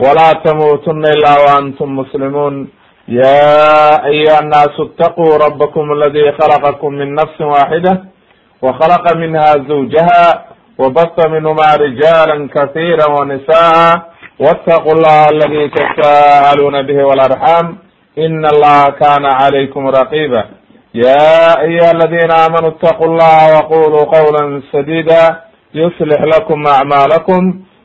ولا تموتن إلا وأنتم مسلمون يا أيها الناس اتقوا ربكم الذي خلقكم من نفس واحدة وخلق منها زوجها وبث منهما رجالا كثيرا ونساء واتقوا الله الذي تساءلون به والأرحام إن الله كان عليكم رقيبا يا أيها الذين آمنوا اتقوا الله وقولوا قولا سديدا يصلح لكم أعمالكم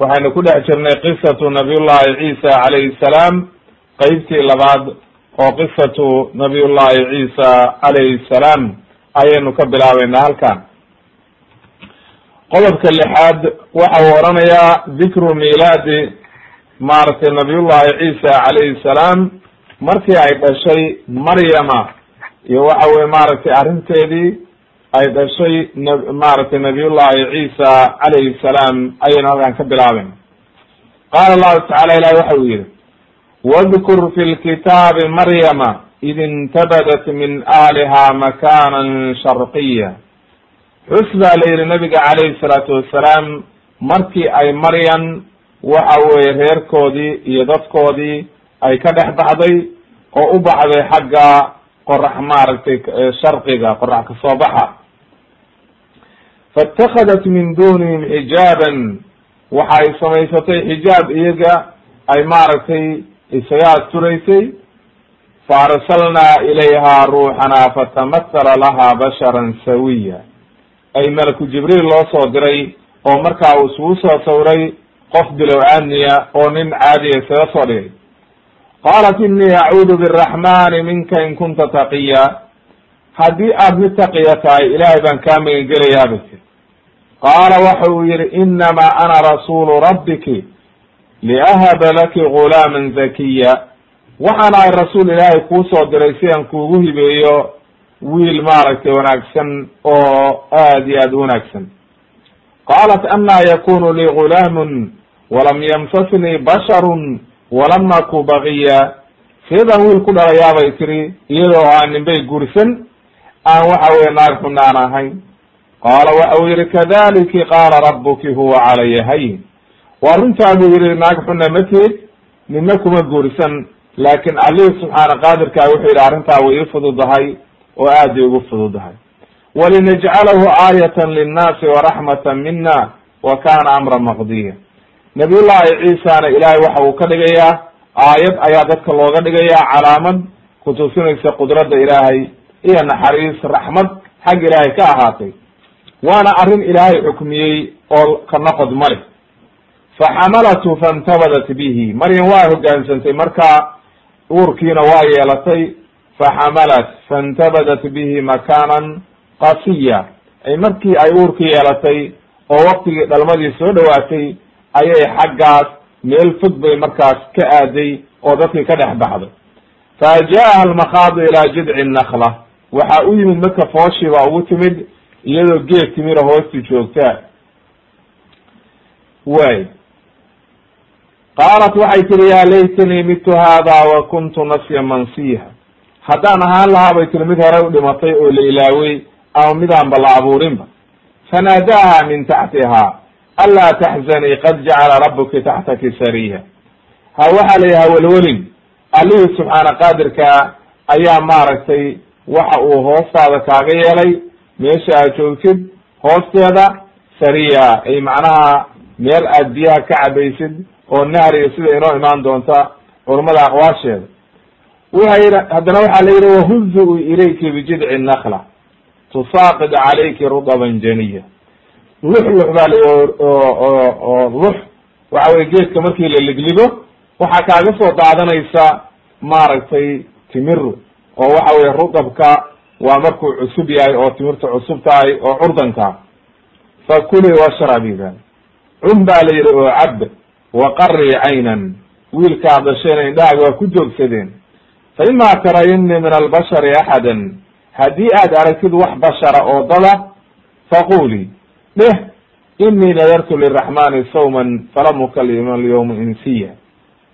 waxaynu ku dhex jirnay qisatu nabiyullahi ciisa calayhi salaam qeybtii labaad oo qisatu nabiyullahi ciisa calayhi salaam ayaynu ka bilaabeynaa halkan qodobka lixaad waxa uu oranayaa dikru milaadi maaragtay nabiyullahi ciisa calayhi salaam markii ay dhashay maryama. Iyo waxa weye maaragtay arrinteedii ay dhashay maaragtay nabiyullahi ciisa calayhi salaam ayaynu halkan ka bilaaben qaala allahu tacala ilahi waxa uu yihi wadkur fi lkitaabi maryama id intabadat min ahliha makanan sharqiya xus baa la yihi nabiga calayhi salaatu wasalaam markii ay maryan waxa weye reerkoodii iyo dadkoodii ay ka dhex baxday oo u baxday xagga qorax maaragtay sharqiga qorax ka soo baxa faاtakhadat min dunihim xijaaban waxay samaysatay xijaab iyaga ay maaragtay isaga asturaysay faarsalnaa ilayha ruuxana fatamahala laha basharan sawiya ay malaku jibriil loo soo diray oo markaa uu isugu soo sawray qof bilow aadniya oo nin caadiya isaga soo dhigay qaalat inii acuudu biraxmani minka in kunta taqiya haddii aad mid taqiya tahay ilaahay baan kaa magan gelayaa bay tiri qaala waxa uu yihi inamaa ana rasuulu rabbiki liahaba laki gulaaman zakiya. Waxaan ahay rasuul ilaahay kuu soo diray si aan kuugu hibeeyo wiil maaragtay wanaagsan oo aad iyo aad u wanaagsan. Qaalat anaa yakunu lii gulaamun walam yamsasnii basharun walam aku bagiya seedaan wiil ku dhalayaabay tiri iyadoo aan ninbay guursan aan waxa weye naag xunaan ahayn qaala waxa uu yihi kadaliki qaala rabuki huwa calaya hayin waa runtaa buu yihi naag xuna ma tihid nina kuma guursan laakin allihii subxaana qaadirkaa wuxuu yihi arrintaa way ii fududahay oo aad bay ugu fududahay walinajcalahu aayatan linnaasi waraxmatan mina wa kana amra maqdiya nabiyullahi ciisana ilaahay waxa uu ka dhigayaa aayad ayaa dadka looga dhigayaa calaamad kutusinaysa qudradda ilaahay iyo naxariis raxmad xag ilaahay ka ahaatay waana arrin ilaahay xukmiyey oo ka noqod male faxamalatu faintabadat bihi. Maryam waa hogaansantay markaa uurkiina waa yeelatay. Faxamalat faintabadat bihi makanan qasiya. Ay markii ay uurkii yeelatay oo waktigii dhalmadii soo dhawaatay ayay xaggaas meel fog bay markaas ka aaday oo dadkii ka dhex baxday. Fa jaaha almakhaadu ilaa jidci nakla waxaa u yimid marka fooshii baa ugu timid iyadoo geed timira hoosti joogtaa way qaalat waxay tiri yaa laytanii mitu hada wa kuntu nasya mansiha. Haddaan ahaan lahaa bay tiri mid hore u dhimatay oo la ilaawey ama midaanba la abuurinba. Fanaadaha min taxtiha anlaa taxzanii qad jacala rabuki taxtaki sariya ha waxaa la yihi hawelwelin allihii subxaana qaadirkaa ayaa maaragtay waxa uu hoostaada kaaga yeelay meesha aad joogtid hoosteeda sariya. Ay macnaha meel aad biyaha ka cabaysid oo nahriga sida inoo imaan doonta culummada aqwaasheeda waxa yidhi haddana waxaa la yidhi wahuzu ilayki bijidci nakla tusaaqid calayki rudaban janiya. Lux lux baa la oo lux waxa weye geedka markii la ligligo waxaa kaaga soo daadanaysa maaragtay timiru oo waxa weye rudabka waa markuu cusub yahay oo timirta cusub tahay oo curdanka fakuli washrabiba cun baa la yidhi oo cab waqarii caynan. Wiilkaa dhashayna indhahaaga waa ku joogsadeen. Fa ima tarayini min albashari axadan. Haddii aad aragtid wax bashara oo dada faquli dheh inii nadartu liraxmani sawman falam ukalima alyawma insiya.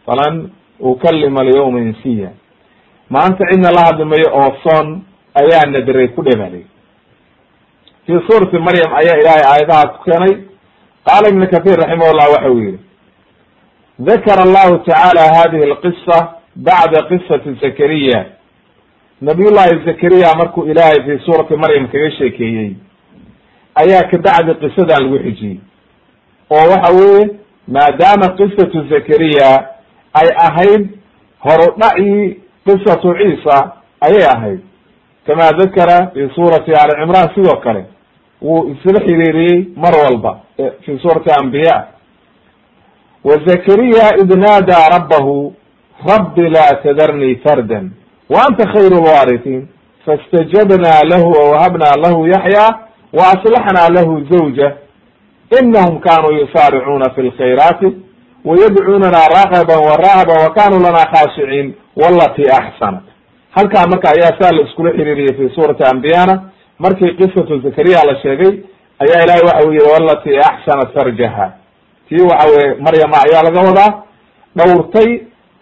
Falan ukalima alyawma insiya. Maanta cidna la hadli mayo oo soon ayaa nadiray ku dhebalay fi suurati maryam ayaa ilaahay aayadahaas ku keenay. Qaala ibn kathir raximahullah waxa uu yihi dakara allahu tacaala hadihi alqisa bacda qisati zakariya. Nabiy llahi zakariya markuu ilaahay fi suurati maryam kaga sheekeeyey ayaa kabacdi qisadan lagu xijiyey. Oo waxa weeye maadaama qisatu zakariya ay ahayd horudhacii qisatu ciisa ayay ahayd kama dakara fi suurati ali cimran sidoo kale wuu isla xiriiriyey mar walba fi suurati ambiya wa zakariya id naadaa rabbahu rabbi laa tadarnii fardan wa anta khayru lwaaritin faاstajabna lahu wawahabna lahu yaxya waaslaxna lahu zawja inahum kanuu yusaaricuuna fi lkhayraati wayadcuunana ragaba warahaba wa kanuu lana khaashiciin walati axsanat halkaa marka ayaa saa la iskula xiriiriyay fi suurati ambiyana markii qisatu zakariya la sheegay ayaa ilahay waxa u yihi walati axsanat farjaha. Tii waxa weye maryama ayaa laga wadaa dhowrtay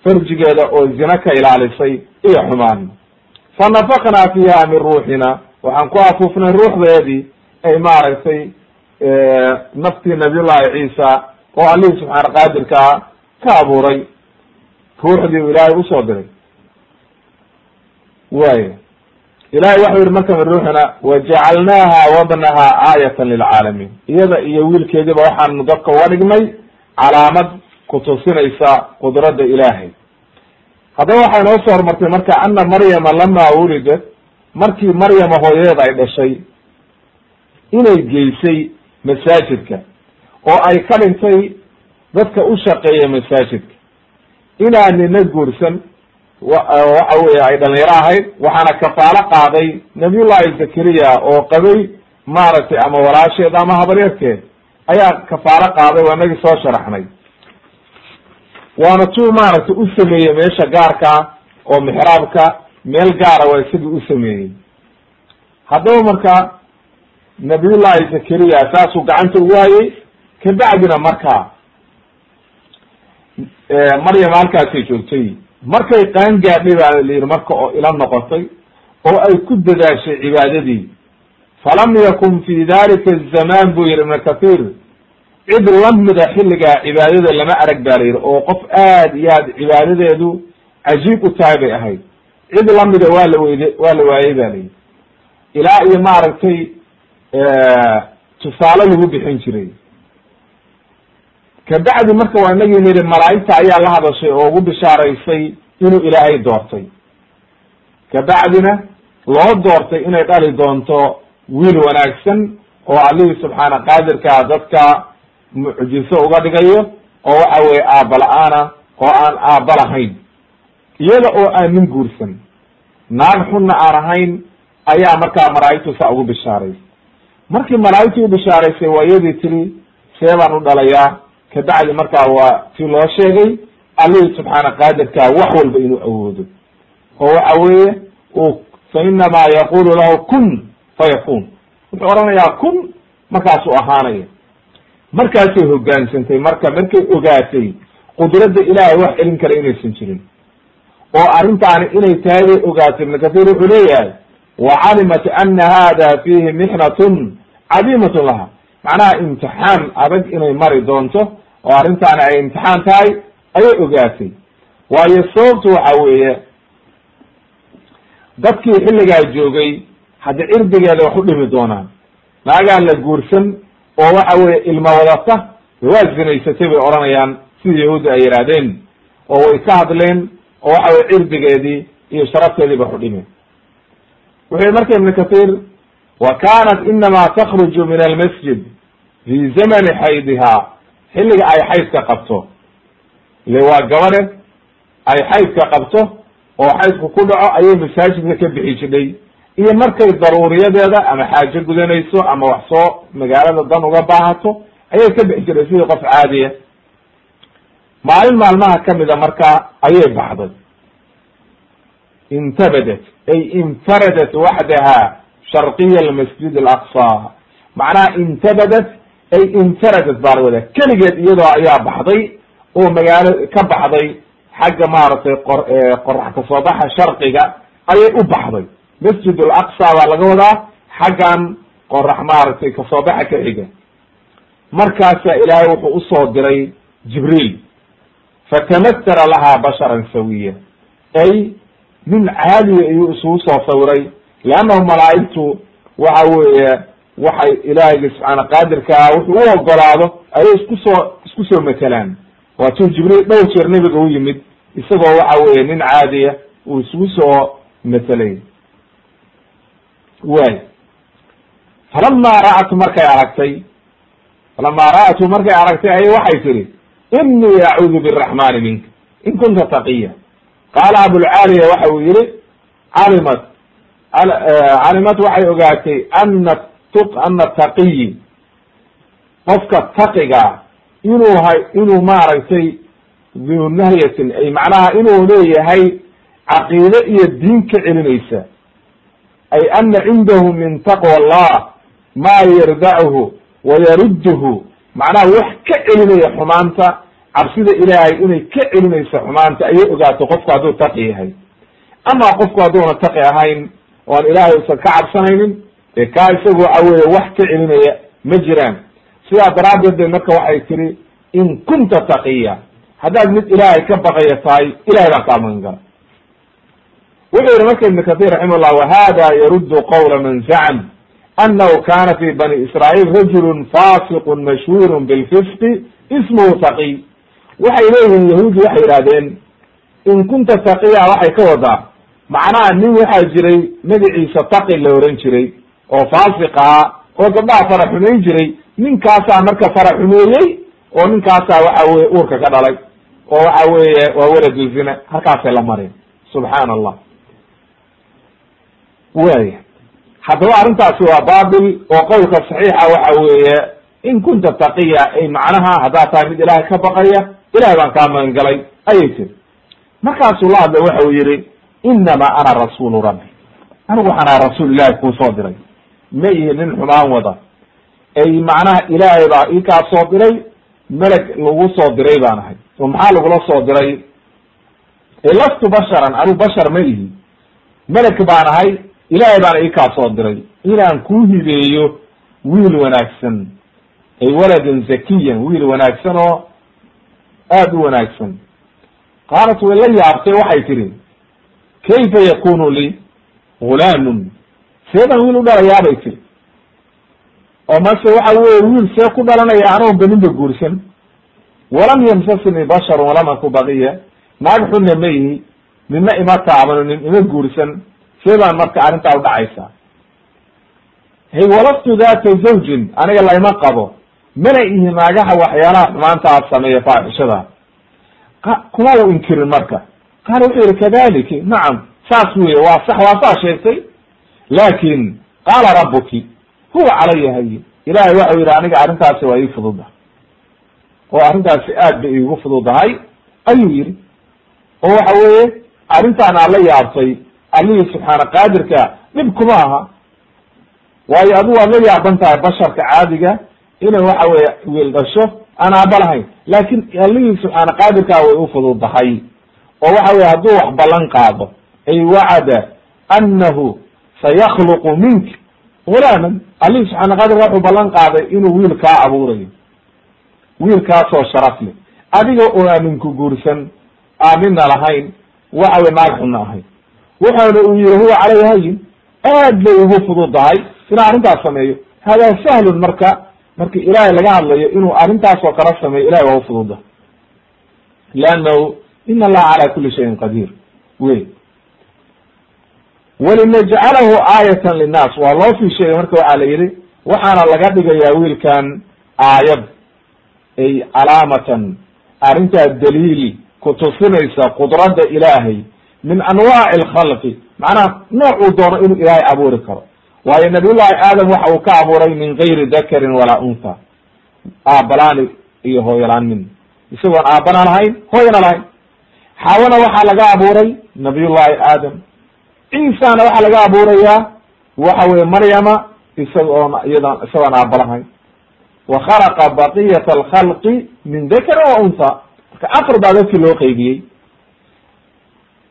farjigeeda oo zina ka ilaalisay iyo xumaan. Fanafakna fiha min ruuxina. Waxaan ku afuufnay ruuxdeedii ay maaragtay naftii nabiyullahi ciisa oo allihii subxaana qaadirkaa ka abuuray. Ruuxdii u ilaahay u soo diray waya ilahay waxau yihi marka min ruuxina wajacalnaha wabnaha aayatan lilcaalamiin iyada iyo wiilkeediiba waxaanu dadka uga dhignay calaamad kutusinaysa qudradda ilaahay. Haddaba waxay noo soo hormartay marka ana maryama lama wulidat markii maryama hooyadeed ay dhashay inay geysay masaajidka oo ay ka dhintay dadka u shaqeeya masaajidka. Inaan nina guursan waxa weye ay dhalinyaro ahayd waxaana kafaalo qaaday nabiyullahi zakariya oo qabay maaragtay ama walaasheed ama habaryarkeed. Ayaa kafaalo qaaday waa inagii soo sharaxnay. Waana tuu maaragtay u sameeyey meesha gaarka oo mixraabka meel gaara waa isagii u sameeyey. Haddaba marka nabiyullahi zakariya saasuu gacanta ugu hayay kabacdina marka maryam halkaasay joogtay markay qaan gaadhay baa la yidhi marka oo ila noqotay oo ay ku dadaashay cibaadadii. Falam yakun fi dalika azamaan buu yihi ibn kathir. Cid lamida xilligaa cibaadada lama arag ba la yidhi oo qof aad iyo aad cibaadadeedu cajiib u tahay bay ahayd. Cid lamida waa la weyde waa la waayey ba la yidhi. Ilaa iyo maaragtay tusaale lagu bixin jiray kabacdi marka waa inagii nidhi malaa'igta ayaa la hadashay oo ugu bishaaraysay inuu ilaahay doortay. Kabacdina loo doortay inay dhali doonto wiil wanaagsan oo allihii subxaana qaadirkaa dadka mucjiso uga dhigayo oo waxa weye aabba la'aana oo aan aabba lahayn. Iyada oo aan nin guursan naag xunna aan ahayn ayaa markaa malaa'igtu saa ugu bishaaraysay. Markii malaa'igtii u bishaaraysay waa iyadii tiri see baan u dhalayaa kabacdi markaa waa tii loo sheegay allihii subxaana qaadirkaa wax walba inuu awoodo. Oo waxa weeye uu fa inamaa yaqulu lahu kun fayakun. Wuxuu odhanayaa kun markaasuu ahaanaya. Markaasay hogaansantay marka markay ogaatay qudradda ilaahay wax celin kara inaysan jirin. Oo arrintaani inay tahay bay ogaatay ibnu kathir wuxuu leeyahay wa calimat ana hada fihi mixnatun cadiimatun laha macnaha imtixaan adag inay mari doonto oo arrintaani ay imtixaan tahay ayay ogaatay. Waayo sababtu waxa weeye dadkii xilligaa joogay haddi cirdigeeda wax u dhimi doonaan. Naagaan la guursan oo waxa weye ilma wadata waa zinaysatay bay odhanayaan sida yahuudda ay yidhaahdeen oo way ka hadleen oo waxa weye cirdigeedii iyo sharafteediiba xudhime wuxuu yihi marka ibnu kathir wa kanat inama takruju min almasjid fi zamani xaydihaa xilliga ay xaydka qabto. Ile waa gabadhe ay xaydka qabto oo xaydku ku dhaco ayay masaajidka ka bixi jidhay iyo markay daruuriyadeeda ama xaajo gudanayso ama wax soo magaalada dan uga baahato ayay ka bixi jirtay sidii qof caadiya. Maalin maalmaha kamida markaa ayay baxday. Intabadat ay infaradat waxdaha sharqiya almasjid alaqsa macnaha intabadat ay infaradat baa la wadaa keligeed iyadoo ayaa baxday oo magaalo ka baxday xagga maaragtay qor qorax ka soo baxa sharqiga ayay u baxday masjid alaqsa baa laga wadaa xaggan qorax maaragtay ka soo baxa ka xiga markaasa ilaahay wuxuu u soo diray jibriil fatamathara lahaa basharan sawiya ay nin caaliya ayuu isugu soo sawiray leannahu malaa'igtu waxa weeye waxay ilaahiyga subxaana qaadirkaa wuxuu u ogolaado ayay isku soo isku soo matelaan waatuu jibriil dhowr jeer nebiga u yimid isagoo waxa weeye nin caadiya uu isugu soo matelay way falama ra'atu markay aragtay falama ra'atu markay aragtay ayay waxay tihi inii acuudu biraxmani minka in kunta taqiya. Qaala abulcaaliya waxa uu yihi calimat calimat waxay ogaatay ana ana taqiyi qofka taqiga inuu hay inuu maaragtay duu nahyatin ay macnaha inuu leeyahay caqiide iyo diin ka celinaysa. Ay ana cindahu min taqwa allah ma yardachu wa yarudduhu. Macnaha wax ka celinaya xumaanta cabsida ilaahay inay ka celinayso xumaanta ayay ogaato qofku hadduu taqi yahay. Ama qofku hadduuna taqi ahayn oan ilaahay usan ka cabsanaynin dee kaa isagu waxa weeye wax ka celinaya ma jiraan. Sidaa daraaddeed bay marka waxay tiri in kunta taqiya. Haddaad mid ilaahay ka baqaya tahay ilahay baa kaa magan gala wuxuu yihi marka ibn kathir raximah llah wahada yaruddu qawla man zacm anahu kana fi bani israail rajulu fasiqu mashhuur bilfisqi ismuhu taqiy waxay leeyihiin yahuudi waxay yidhahdeen in kunta taqiya waxay ka wadaa macnaha nin waxaa jiray magaciisa taqi la oran jiray oo faasiq ahaa oo gabdhaha fara xumayn jiray ninkaasaa marka fara xumeeyey oo ninkaasaa waxa weye uurka ka dhalay oo waxa weeye waa waladu zina halkaasay la mareen. Subxaana allah waya haddaba arrintaasi waa babil oo qowlka saxiixa waxa weeye in kunta taqiya ay macnaha haddaad tahay mid ilaahay ka baqaya ilahay baan kaa magan galay ayay tiri markaasuu la hadlay waxa uu yihi inama ana rasuulu rabbi anigu waxaan aha rasuul ilahi kuu soo diray ma ihi nin xumaan wada ay macnaha ilaahay baa ii kaa soo diray meleg lagu soo diray baan ahay oo maxaa lagula soo diray lastu basharan anigu bashar ma ihi meleg baan ahay ilaahay baana ii kaa soo diray inaan kuu hibeeyo wiil wanaagsan ay waladan zakiyan wiil wanaagsan oo aada u wanaagsan qaalat way la yaabtay waxay tihi kayfa yakunu lii gulaamun seedan wiil u dhalayaabay tiri oo mase waxa weye wiil see ku dhalanaya anoon baninba guursan walam yamsasni basharun walam aku baqiya naag xunna ma ihi nina ima taabano nin ima guursan see baan marka arrintaa udhacaysaa hay walastu data zawjin aniga layma qabo mana ihi naagaha waxyaalaha xumaantaa sameeya faaxishada kuma u inkirin marka qaala wuxuu yihi kadaliki nacam saas weye waa sax waa saa sheegtay laakin qaala rabuki huwa calaya hayin ilahay waxau yihi aniga arrintaasi waa ii fududahay oo arrintaasi aad bay iigu fududahay ayuu yihi oo waxa weeye arrintaan aad la yaabtay allihii subxaana qaadirka dhib kuma aha waayo adigu waad la yaaban tahay basharka caadiga inay waxa weye wiil dhasho aan aaba lahayn laakin allihii subxaana qaadirkaa way u fududahay oo waxa weye hadduu wax ballan qaado ay wacada annahu sayakluqu minka gulaaman allihii subxaana qaadirka wuxuu ballan qaaday inuu wiil kaa abuurayo. Wiilkaasoo sharaf leh. Adiga oo aaninku guursan aanina lahayn waxa wey naag xunna ahayn wuxuuna uu yihi huwa caleyhi hayin. Aad bay ugu fududahay inuu arrintaas sameeyo. Hada sahlun marka marki ilaahay laga hadlayo inuu arrintaas oo kala sameeyo ilahay waa ufududahay leannahu in allaha cala kuli shayin qadiir wey walinajcalahu aayatan linnaas waa loo sii sheegay marka waxaa la yidhi waxaana laga dhigayaa wiilkan aayad ay calaamatan arrintaa daliil kutusinaysa qudradda ilaahay min anwaaci alkhalqi macnaha noocuu doono inuu ilaahay abuuri karo waayo nabiyullahi aadam waxa uu ka abuuray min gayri dakarin walaa untha aabalaani iyo hooyalaan min isagoon aabana lahayn hooyana lahayn xaawana waxaa laga abuuray nabiyullahi aadam ciisana waxaa laga abuurayaa waxa weye maryama isagoon iyadon isagoon aaba lahayn wa khalaqa baqiyata alkhalqi min dakarin wa untha marka afar baa dadkii loo qeybiyey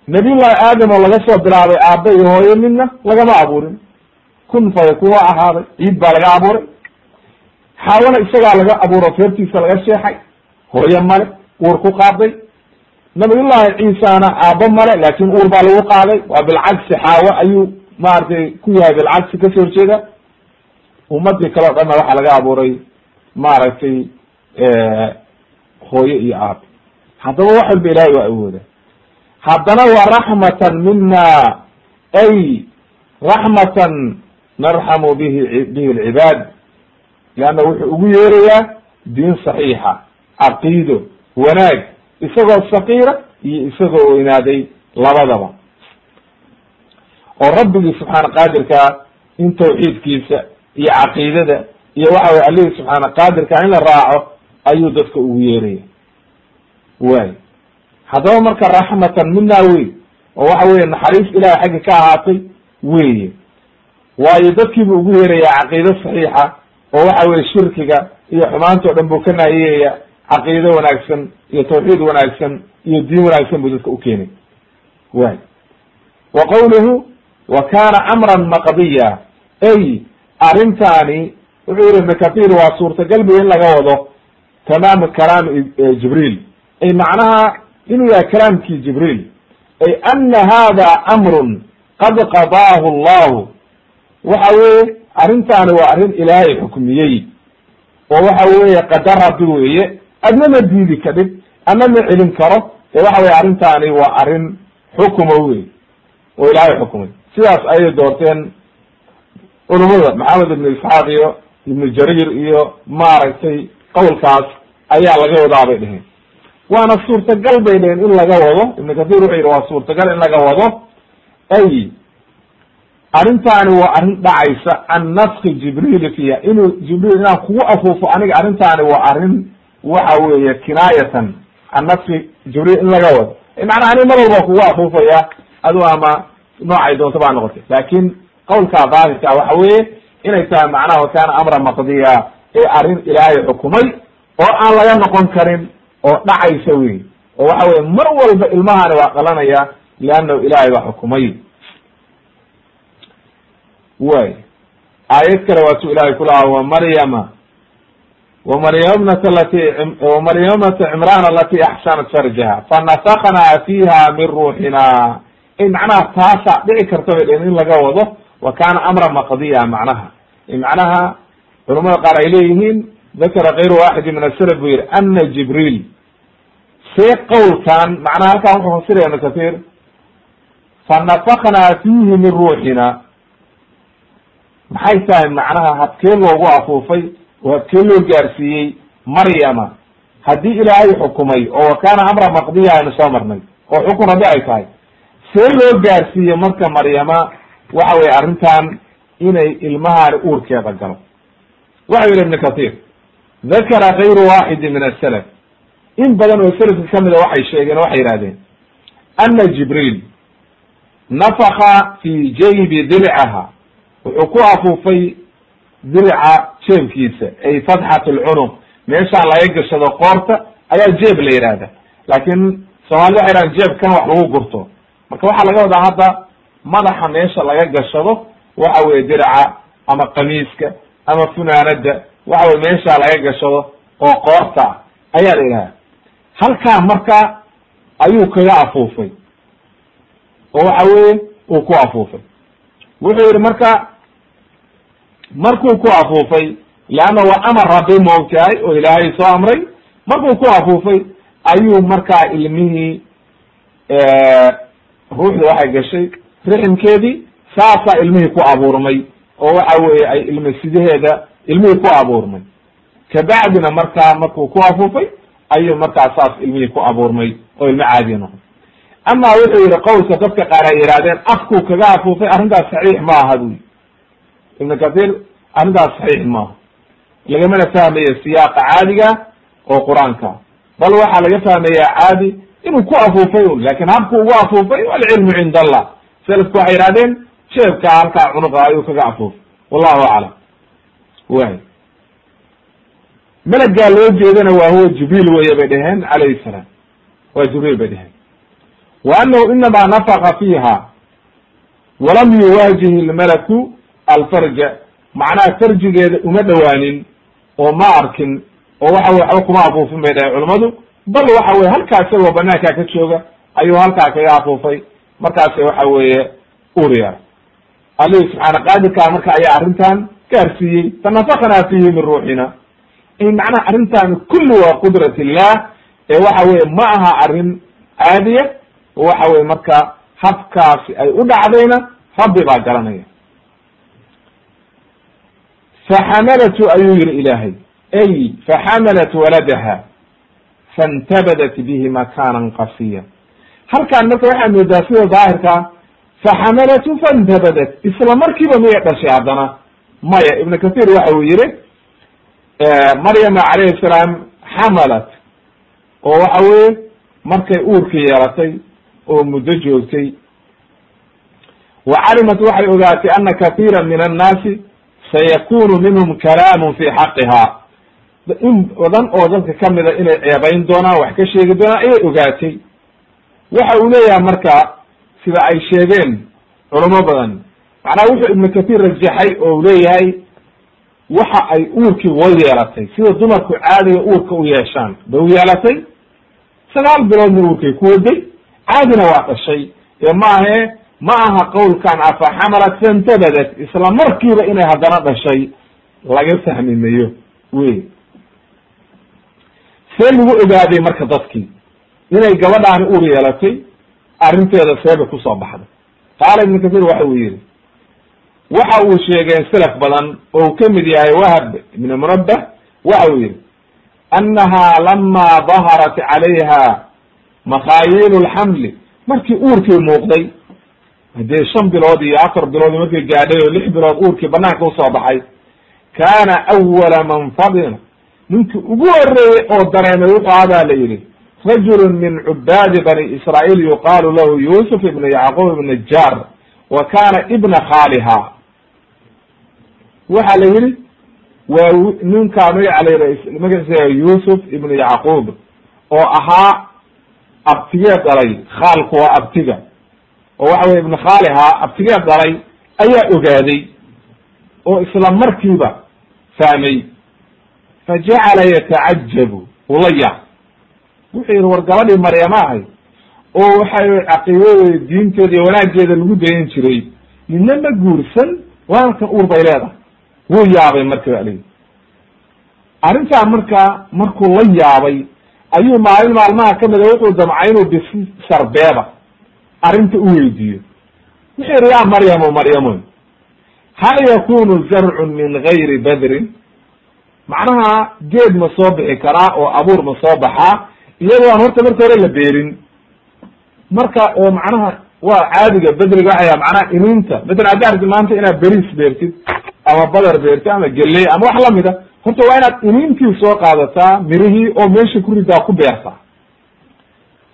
nabiyullahi aadam oo laga soo bilaabay aaba iyo hooyo midna lagama abuurin kun fayakun waa ahaaday ciid baa laga abuuray xaawana isagaa laga abuuro feertiisa laga sheexay hooyo male uur ku qaaday nabiyullahi ciisana aabo male laakin uur baa lagu qaaday. Waa bilcagsi xaawo ayuu maaragtay ku yahay bilcagsi ka soo horjeeda. Ummadii kale o dhanna waxaa laga abuuray maaragtay hooyo iyo aabo haddaba wax walba ilahay waa awooda. Haddana wa raxmatan mina ay raxmatan narxamu bihi bihi lcibaad leanna wuxuu ugu yeerayaa diin saxiixa caqiido wanaag isagoo sakiira iyo isagoo weynaaday labadaba. Oo rabbigii subxaana qaadirkaa in tawxiidkiisa iyo caqiidada iyo waxa weye allihii subxaana qaadirka in la raaco ayuu dadka ugu yeeraya. Way haddaba marka raxmatan mina wey oo waxa weye naxariis ilahay xagga ka ahaatay weye waayo dadkiibu ugu yeerayaa caqiido saxiixa oo waxa weye shirkiga iyo xumaanta dhan buu ka naahiyaya caqiido wanaagsan iyo tawxiid wanaagsan iyo diin wanaagsan buu dadka ukeenay way wa qawluhu wa kana amran maqdiya. Ay arrintaani wuxuu yihi ibn kathir waa suurtagal bu in laga wado. Tamaam kalaam jibriil. Ay macnaha inuu yahay kalaamkii jibriil. Ay ana hada amrun qad qadaahu allahu. Waxa weye arrintaani waa arrin ilaahay xukmiyey. Oo waxa weye qadar rabbi weeye adna ma diidi kadhib ama ma celin karo ee waxa weye arrintaani waa arrin xukuma wey oo ilaahay xukumay. Sidaas ayay doorteen culamada maxamed ibnu isxaaq iyo ibnu jarir iyo maaragtay qowlkaas ayaa laga wadaa bay dheheen waana suurtagal bay dheheen in laga wado ibnu kathir wuxuu yidhi waa suurtagal in laga wado. Ay arrintaani waa arrin dhacaysa an nafki jibriil fiiha inuu jibriil inaan kugu afuufo aniga arrintaani waa arrin waxa weeye kinaayatan an nafki jibriil in laga wado. Macnaa ani mar walba kugu afuufaya adu ama noocay doonto baa noqotay. Laakin qawlka daahirka waxa weeye inay tahay macnaha wakana amran maqdiya ee arrin ilaahay xukumay oo aan laga noqon karin oo dhacaysa wey oo waxa weye mar walba ilmahani waa qalanaya leannahu ilaahay baa xukumay. Way. Aayad kale waatuu ilahay ku lahaa wamaryama wamaryamnata cimraan alati axsanat farjaha. Fanafaknaa fiha min ruuxina ay macnaha taasaa dhici karta bay dhehen in laga wado wa kana amran maqdiya macnaha. Macnaha culamada qaar ay leeyihiin dakara kayru waaxidi min asalaf buu yihi ana jibriil. See qowlkan macnaha halkan wuxuu fasiraya ibnu kathir. Fanafaknaa fihi min ruuxina maxay tahay macnaha habkee loogu afuufay oo habkee loo gaarsiiyey maryama. Haddii ilaahay xukumay oo wakana amra maqdiya aynu soo marnay oo xukun haddi ay tahay see loo gaarsiiye marka maryama waxa weye arrintan inay ilmahaani uurkeeda galo. Waxau yihi ibn kathir dakara kayru waaxidi min asalaf in badan oo selafka kamida waxay sheegeen waxay yihahdeen ana jibriil nafaka fi jaybi dilcaha. Wuxuu ku afuufay dirica jeebkiisa ay fatxat lcunuq meeshaan laga gashado qoorta ayaa jeeb la yihahda laakin soomaalida waxay dhahan jeebkan wax lagu gurto. Marka waxaa laga wadaa hadda madaxa meesha laga gashado waxa weye diraca ama kamiiska ama funaanada waxa weye meesha laga gashado oo qoorta ayaa la yidhaha halkaa marka ayuu kaga afuufay oo waxa weye uu ku afuufay. Wuxuu yihi marka markuu ku afuufay leanna waa amar rabbi moogtahay oo ilaahay soo amray. Markuu ku afuufay ayuu markaa ilmihii ruuxda waxay gashay riximkeedii saasaa ilmihii ku abuurmay oo waxa weeye ay ilma sidaheeda ilmihii ku abuurmay. Kabacdina markaa markuu ku afuufay ayuu markaa saas ilmihii ku abuurmay oo ilmo caadiya noqday. Ama wuxuu yihi qowlka dadka qaar ay yihahdeen afkuu kaga afuufay arrintaas saxiix ma aha buyi ibn kathir arrintaas saxiix maaha lagamana fahmayo siyaaqa caadiga oo qur'aanka. Bal waxaa laga fahmayaa caadi inuu ku afuufay un laakiin habku ugu afuufay alcilmu cinda allah selafku waxay yihahdeen jeebka halkaa cunuqa ayuu kaga afuufay. Wallahu aclam. Way melagaa loo jeedana waa huwa jibriil weye bay dheheen calayhi salaam. Waa jibriil bay dheheen wa anahu inamaa nafaqa fiiha walam yuwaajih ilmalaku alfarja. Macnaha farjigeeda uma dhowaanin oo ma arkin oo waxa weye waxba kuma afuufin bay dhaheen culamadu bal waxa weye halkaa isagoo banaankaa ka jooga ayuu halkaa kaga afuufay. Markaase waxa weeye uriya alihi subxaana qaadirkaa marka ayaa arrintan gaarsiiyey fanafaknaa fihi min ruuxina. Macnaha arrintan kulli waa qudrat illah ee waxa weye ma aha arrin caadiya waxa weye marka habkaasi ay u dhacdayna rabbi baa garanaya faxamalatu ayuu yihi ilaahay ay faxamalat waladaha faintabadat bihi makanan qasiya halkan marka waxaa moodaa sida daahirka faxamalatu faintabadat isla markiiba miyay dhashay haddana maya ibn kathir waxa uu yihi maryama calayhi salaam xamalat oo waxa weye markay uurka yeelatay oo muddo joogtay wa calimat waxay ogaatay ana kathiira min annaasi sayakunu minhum kalaamun fi xaqiha. In badan oo dadka kamida inay ceebayn doonaan wax ka sheegi doonaan ayay ogaatay. Waxa uu leeyahay marka sida ay sheegeen culamo badan. Macnaha wuxuu ibnu kathir rajaxay oo u leeyahay waxa ay uurkii wa yeelatay. Sida dumarku caadiga uurka u yeeshaan bay u yeelatay. Sagaal biloodna uurkay ku waday. Caadina waa dhashay. Ee maahe ma aha qowlkan afa xamalat faintabadat isla markiiba inay haddana dhashay laga fahmi mayo wey see lagu ogaaday marka dadkii inay gabadhaani uur yeelatay arrinteeda seeba ku soo baxday. Qaala ibnu kathir waxa uu yihi waxa uu sheegeen selaf badan oo ka mid yahay wahab ibn munabbah waxa uu yihi annaha lama daharat calayha makhayilu lxamli markii uurkii muuqday hadee shan bilood iyo afar bilood markay gaadhay oo lix bilood uurkii banaanka u soo baxay kaana awala man fadina ninkii ugu horeeyey oo dareemay wuxuu adaa la yihi rajulu min cubaadi bani israail yuqaalu lahu yusuf ibn yacqub ibn jar wa kana ibna khaaliha waxa la yihi waa ninkaa magaca la yih magaciisa yusuf ibnu yacquub oo ahaa abtigee dhalay khaalku waa abtiga oo waxa weye ibn khaaliha abtigee dhalay ayaa ogaaday oo isla markiiba fahmay fajacala yatacajabu ula yaab. Wuxuu yihi war gabadhii maryama ahay oo waxay caqiidadeeda diinteeda iyo wanaageeda lagu dayan jiray midna ma guursan walaalkan uur bay leedahay. Wuu yaabay marka ba lii arrintaa markaa markuu la yaabay ayuu maalin maalmaha kamida wuxuu damcay inuu bisi sarbeeba arrinta u weydiiyo. Wuxuu yihi ya maryamu maryamoy hal yakunu zarcun min gayri badrin. Macnaha geed ma soo bixi karaa oo abuur ma soo baxaa iyadoo aan horta marka hore la beerin. Marka oo macnaha waa caadiga bedriga waxaya macnaha iniinta. Matalan haddi arti maanta inaad beriis beertid ama badar beertid ama geley ama wax lamida horta waa inaad iniintii soo qaadataa mirihii oo meesha ku ridaa ku beertaa.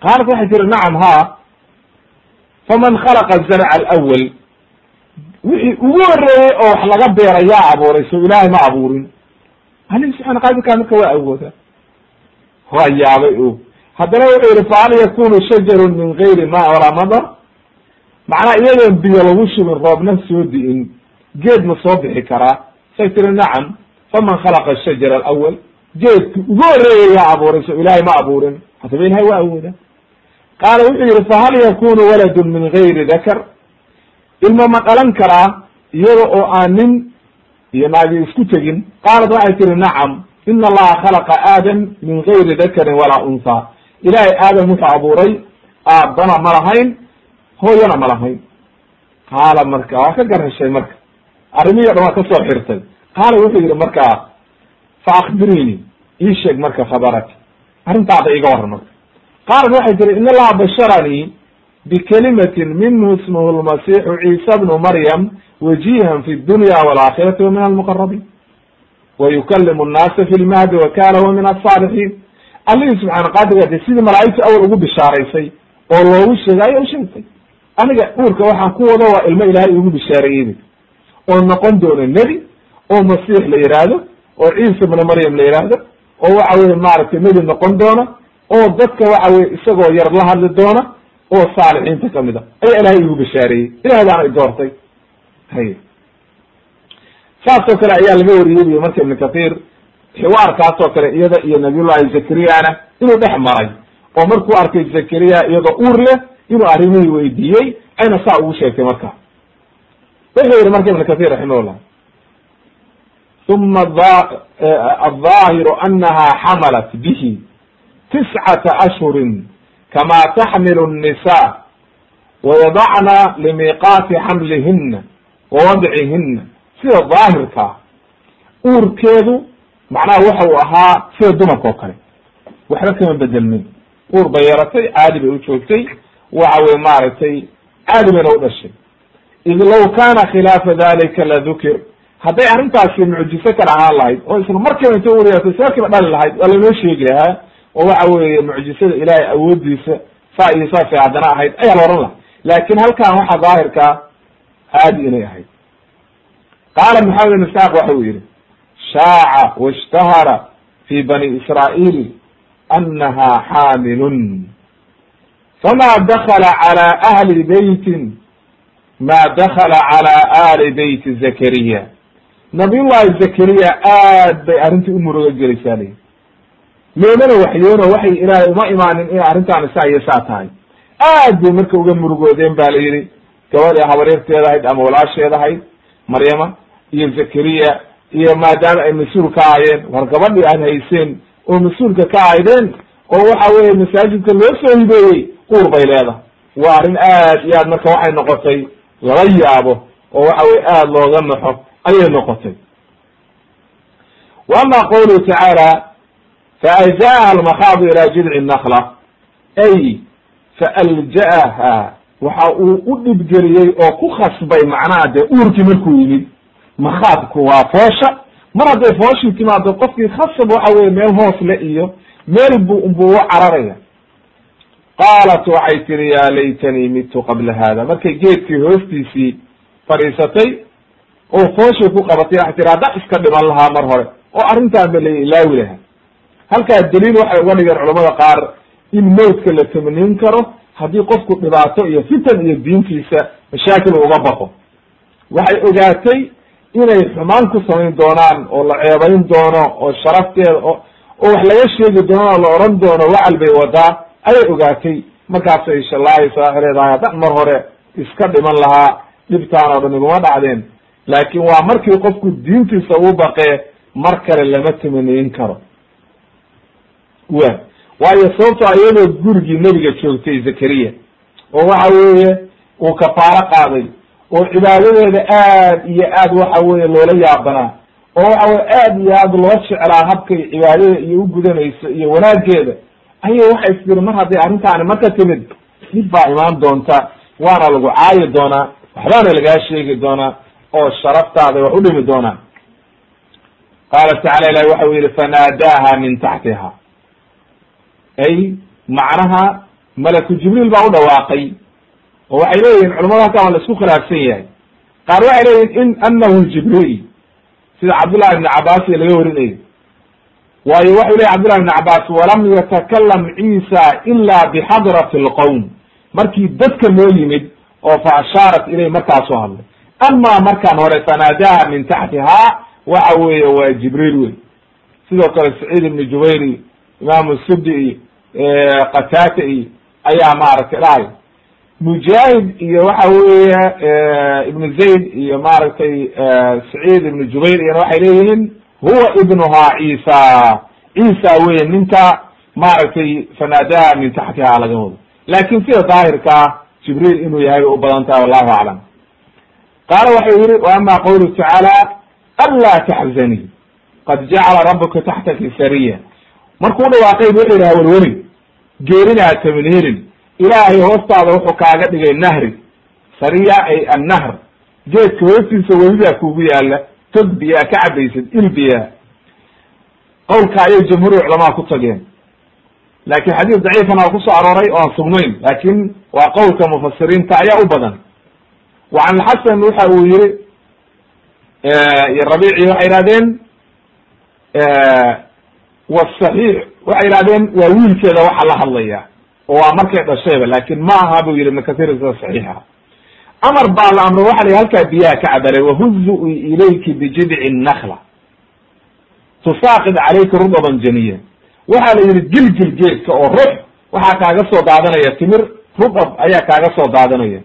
Qaalat waxay tiri nacam ha faman khalaqa zarca alawal wixii ugu horeeyey oo wax laga beera yaa abuuray so ilaahay ma abuurin. Ali subxaana qaadirkaa marka waa awooda. Waa yaabay o haddana wuxuu yihi fahal yakunu shajarun min gayri ma walaa madar? Macnaha iyadoon biyo lagu shubin roobna soo di'in geed ma soo bixi karaa. Say tiri nacam faman khalaqa shajar alawal geedki ugu horeeyay yaa abuuray so ilaahay ma abuurin. Haddaba ilahay waa awooda qaala wuxuu yihi fahal yakunu waladun min gayri dakar ilmo ma dhalan karaa iyada oo aan nin iyo naagi isku tegin qaalat waxay tihi nacam ina allaha khalaqa aadam min gayri dakarin walaa unha ilaahay aadam wuxuu abuuray aabbana ma lahayn hooyana ma lahayn qaala marka waa ka garashay marka arrimihii o dhan waa ka soo xirtay qaala wuxuu yihi markaa fa akbirini ii sheeg marka khabaraki arrintaada iga waran marka qaalat waxay tiri in allaha basharanii bikalimatin minhu ismuhu lmasixu ciisa bnu maryam wajihan fi dunya walaakirati wa min almuqarabiin wa yukalimu nnaasa fi lmahdi wa kana huwa min asaalixiin allihii subxaana qadirka de sidii malaa'igtu awal ugu bishaaraysay oo loogu sheegay aya u sheegtay. Aniga uurka waxaan ku wado waa ilmo ilaahay igu bishaareeyey oo noqon doono nebi oo masiix la yidhaahdo oo ciisa bna maryam la yidhaahdo oo waxa weye maaragtay nebi noqon doona oo dadka waxa weye isagoo yar la hadli doona oo saalixiinta ka mid a ayaa ilahay igu bishaareeyey ilahay baana i doortay hay saasoo kale ayaa laga wariyey marka ibn kathir xiwaarkaasoo kale iyada iyo nabiyullahi zakariyana inuu dhex maray oo markuu arkay zakariya iyadoo uur leh inuu arrimihii weydiiyey ayna saa ugu sheegtay marka wuxuu yihi marka ibn kathir raximahullah uma alظaahiru anaha xamalat bihi tiscata ashhurin kama taxmilu الnisa wayadacna limiiqaati xamlihina wa wadcihina sida daahirkaa uurkeedu macnaha waxa uu ahaa sida dumarka oo kale waxba kama bedelmin uur bay yeeratay caadi bay u joogtay waxa weye maaragtay caadi bayna u dhashay id law kana khilaafa dalika ladukir hadday arrintaasi mucjiso kale ahaan lahayd oo isla markiiba inta uuryeertay sakiiba dhali lahayd waa laynoo sheegi lahaa oo waxa weeye mucjisada ilaahay awoodiisa saa iyo saasay haddana ahayd ayaa la ohan laha laakin halkan waxa daahirkaa caadi inay ahayd. Qaala maxamed ibn isxaaq waxa uu yihi shaaca washtahara fi bani israa'iil anaha xaamilun fama dakala cala ahli beytin ma dakala cala ali beyti zakariya. Nabiyullahi zakariya aad bay arrintii u murugo gelaysaa lii loomana waxyoono waxay ilaahay uma imaanin inay arrintaani saa iyo saa tahay. Aad bay marka uga murugoodeen ba la yihi gabadhii habaryarteeda ahayd ama walaasheed ahayd maryama iyo zakariya iyo maadaama ay mas'uul ka ahaayeen war gabadhii aad hayseen oo mas'uulka ka ahaydeen oo waxa weye masaajidka loo soo hibeeyey uur bay leedahay. Waa arrin aad iyo aad marka waxay noqotay lala yaabo oo waxa weye aada looga naxo ayay noqotay. Wa ama qawluhu tacaala faajaaha almakhaadu ila jidci nakla ay faalja'aha waxa uu u dhibgeliyey oo ku khasbay macnaha dee uurkii markuu yimid makhaadku waa foosha mar hadday fooshii timaado qofkii khasab waxa weye meel hoos le iyo meel bu u cararaya qaalat waxay tiri ya laytanii midtu qabla hada markay geedkii hoostiisii fadhiisatay oo fooshii ku qabatay waxay tiri hadda iska dhiman lahaa mar hore oo arrintaan ba la ilaawi lahaa halkaa daliil waxay uga dhigeen culamada qaar in mawdka la tamniin karo haddii qofku dhibaato iyo fitan iyo diintiisa mashaakil uga baqo waxay ogaatay inay xumaan ku samayn doonaan oo la ceebayn doono oo sharafteeda oo oo wax laga sheegi doono oo la oran doono wacal bay wadaa ayay ogaatay. Markaasay shallaayaysa waxay leedahay haddan mar hore iska dhiman lahaa dhibtaan oo dhan iguma dhacdeen. Laakin waa markii qofku diintiisa uu baqee mar kale lama tamaniyin karo wa waayo sababtoo iyadoo gurigii nebiga joogtay zakariya oo waxa weeye uu kafaaro qaaday oo cibaadadeeda aad iyo aad waxa weye loola yaabanaa oo waxa weye aad iyo aad loo jeclaa habkay cibaadada iyo u iyo wanaageeda ayay waxay istiri mar hadday arrintaani marka timid dhib baa imaan doonta waana lagu caayi doonaa waxbaana lagaa sheegi doonaa oo sharaftaada wax u dhimi doonaa. Qaala tacala ilahi waxa u yihi fanaadaaha min taxtiha ay macnaha malaku jibriil baa u dhawaaqay oo waxay leeyihiin culamada halkan waa la isku khilaafsan yahay. Qaar waxay leeyihiin in anahu jibriil sida cabdullahi ibni cabbaas iyo laga warinayo waayo waxau leyahy cabdullahi ibni cabbaas walam yatakalam ciisa ila bixadrati alqowm markii dadka loo yimid oo fa ashaarat ileyh markaasoo hadlay. Ama markaan hore fanaadaha min taxtiha waxa weeye waa jibriil wey sidoo kale saciid ibni jubayr iyo imaamu sudi iyo qataata iyo ayaa maaragtay dhahay. Mujaahid iyo waxa weeye ibnu zayd iyo maaragtay saciid ibnu jubayr iyana waxay leeyihiin huwa ibnuha ciisa ciisa weye ninka maaragtay fanaadaha min taxtiha laga wado laakin sida daahirkaa jibriil inuu yahay bay u badan tahay wallahu aclam. Qaala waxau yihi wa ama tacaala anlaa taxzanii qad jacala rabuka taxtaki sariya markuu dhawaaqay wuxuu yidhi hawelwelin geerina ha taminhelin ilaahay hoostaada wuxuu kaaga dhigay nahri. Sariya ay annahr. Geedka hoostiisa welidaa kugu yaalla tog biyaa ka cabaysid il biyaa. Qowlka ayay jamhuur culamaa ku tageen. Laakin xadiis daciifan aa ku soo arooray oo aan sugnayn. Laakin waa qowlka mufasiriinta ayaa u badan. Wa can alxasan waxa uu yihi iyo rabici waxay yihahdeen wasaxiix waxay yihahdeen waa wiilkeeda waxa la hadlaya oo waa markay dhashayba laakin ma aha bu yihi ibn kathir sida saxiixa amar baa la amro waxa la halkaa biyaha ka cabalay wahuzu ilayki bijidci nakla tusaaqid calayka rudaban janiya waxaa la yihi gilgil geedka oo rux waxaa kaaga soo daadanaya timir rudab ayaa kaaga soo daadanaya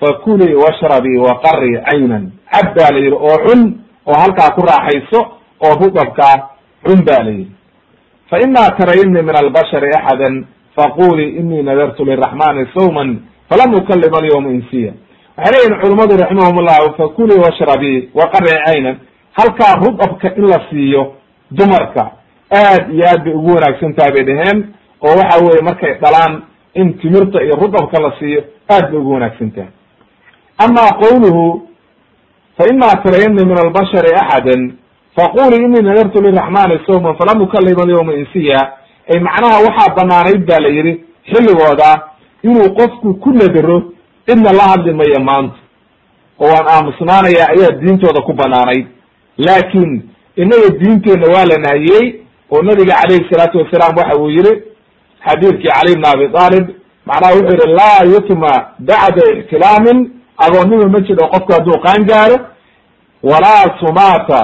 fakulii washrabii waqari caynan cab baa la yihi oo cun oo halkaa ku raaxayso oo rudabkaa cun ba la yihi fa ima tarayini min albashari axada faqulii inii nadartu liraxmani sawman falam ukalima alyawma insiya. Waxay leeyihiin culimadu raximahum llahu fakulii washrabii waqari caynan halkaa rudabka in la siiyo dumarka aad iyo aad bay ugu wanaagsan tahay bay dhaheen oo waxa weye markay dhalaan in timirta iyo rudabka la siiyo aad bay ugu wanaagsan tahay. Ama qawluhu fa ima tarayini min albashari axada faquli inii nadartu liraxmani sawman falam ukalima alyawma insiya ay macnaha waxaa banaanayd ba la yihi xilligooda inuu qofku ku nadaro cidna la hadli mayo maanta oo waan aamusnaanaya ayaa diintooda ku banaanayd laakin inaga diinteenna waa la nahiyey oo nabiga calayhi salaatu wasalaam waxa uu yihi xadiidkii cali bn abi talib macnaha wuxuu yihi laa yutma bacda ixtilaamin agoonnima ma jiro qofku hadduu qaan gaaro walaa sumaata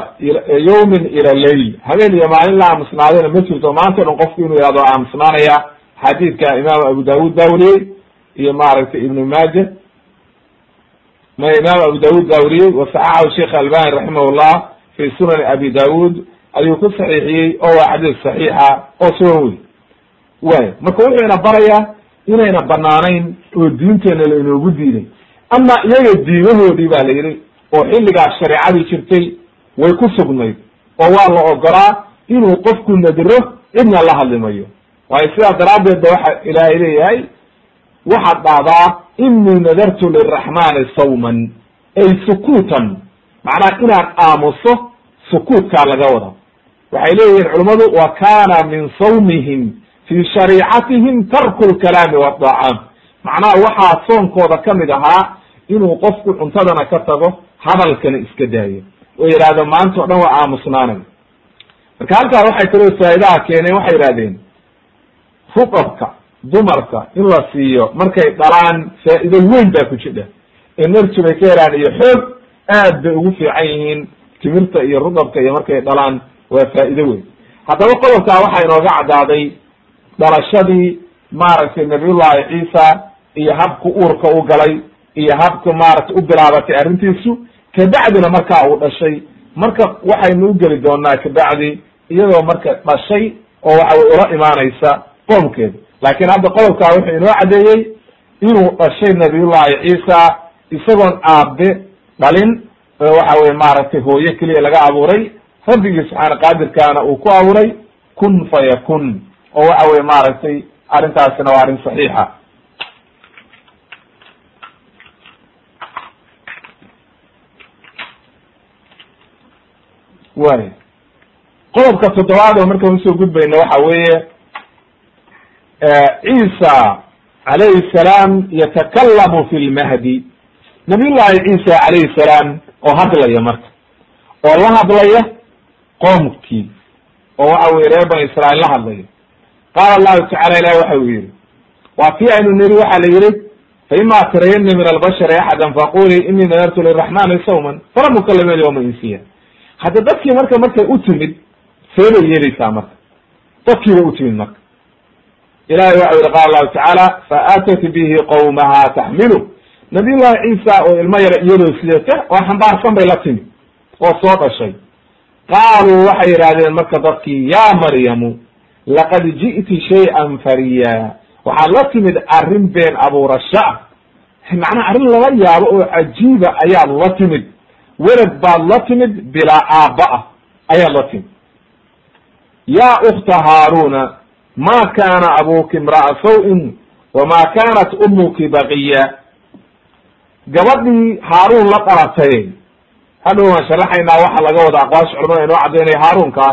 yawmin ila leyl. Habeen iyo maalin la aamusnaadayna ma jirto. Maanta dhan qofku inuu yihahdo aamusnaanaya xadiidka imaam abu daawud baa weriyey iyo maaragtay ibnu maaja. Ma imaam abu daawud baa weriyey wasaxaxahu sheikh albani raximahullah fi sunani abi daawud ayuu ku saxiixiyey oo waa xadiis saxiixa oo sugan wey way marka wuxuu ina barayaa inayna banaanayn oo diinteena la inoogu diiday. Ama iyaga diimahoodii ba la yihi oo xilligaas shareecadii jirtay way ku sugnayd oo waa la ogolaa inuu qofku nadiro cidna la hadlimayo. Waayo sidaa daraaddeed ba waxa ilaahay leeyahay waxaad dhahdaa inii nadartu liraxmani sawman ay sukuutan. Macnaha inaan aamuso sukuutkaa laga wada. Waxay leeyihiin culummadu wa kana min sawmihim fi shariicatihim tarku lkalaami wadacaam macnaha waxaa soonkooda ka mid ahaa inuu qofku cuntadana ka tago hadalkana iska daayo. Oo yidhahdo maanta o dhan waa aamusnaanay. Marka halkaa waxay kaloo faa'idaha keeneen. Waxay yihahdeen rudabka dumarka in la siiyo markay dhalaan faa'ido weyn baa ku jidha energy bay ka helaan iyo xoog aad bay ugu fiican yihiin. Timirta iyo rudabka iyo markay dhalaan waa faa'ido weyn. Haddaba qodobkaa waxaa inooga caddaaday dhalashadii maaragtay nabiyullahi ciisa iyo habku uurka u galay iyo habka maaragtay u bilaabatay arrintiisu kabacdina markaa uu dhashay. Marka waxaynu u geli doonaa kabacdi iyadoo marka dhashay oo waxa way ula imaanaysa qoomkeeda laakin hadda qodobkaa wuxuu inoo caddeeyey inuu dhashay nabiyullahi ciisa isagoon aabe dhalin waxa weye maaragtay hooye keliya laga abuuray. Rabbigii subxaana qaadirkaana uu ku abuuray kun fa yakun oo waxa weye maaragtay arrintaasina waa arrin saxiixa way qodobka toddobaad oo markaan u soo gudbayna waxa weeye ciisa calayhi salaam yatakalamu fi lmahdi nabiyullahi ciisa calayhi salaam oo hadlaya marka oo la hadlaya qoomkii oo waxa weye reer bani israail la hadlaya. Qaala allahu tacala ilahi waxa uu yihi waa tii aynu niri waxa la yihi faima tarayani min albashari axada faquli inii nadartu liraxmani sawman falam ukalima alyawma insiya hadda dadkii marka markay u timid see bay yeeleysaa marka. Dadkiibay u timid marka. Ilahay waxa yihi qala allahu tacaala faatat bihi qawmaha taxmilu nabiyullahi ciisa oo ilmo yara iyadoo sidata oo xambaarsan bay la timid oo soo dhashay. Qaaluu waxay yidhahdeen marka dadkii ya maryamu laqad ji'ti shay'an fariya waxaad la timid arrin been abuurasho ah macnaha arrin lala yaabo oo cajiiba ayaad la timid welad baad la timid bilaa aabba ah ayaad la timid yaa ukta haaruna ma kana abuki imra'a saw-in wama kanat umuki baqiya gabadhii haaruun la dhalatay hadhow waan sharaxaynaa waxa laga wada aqwaasha culamada inoo caddaynaya haaruunka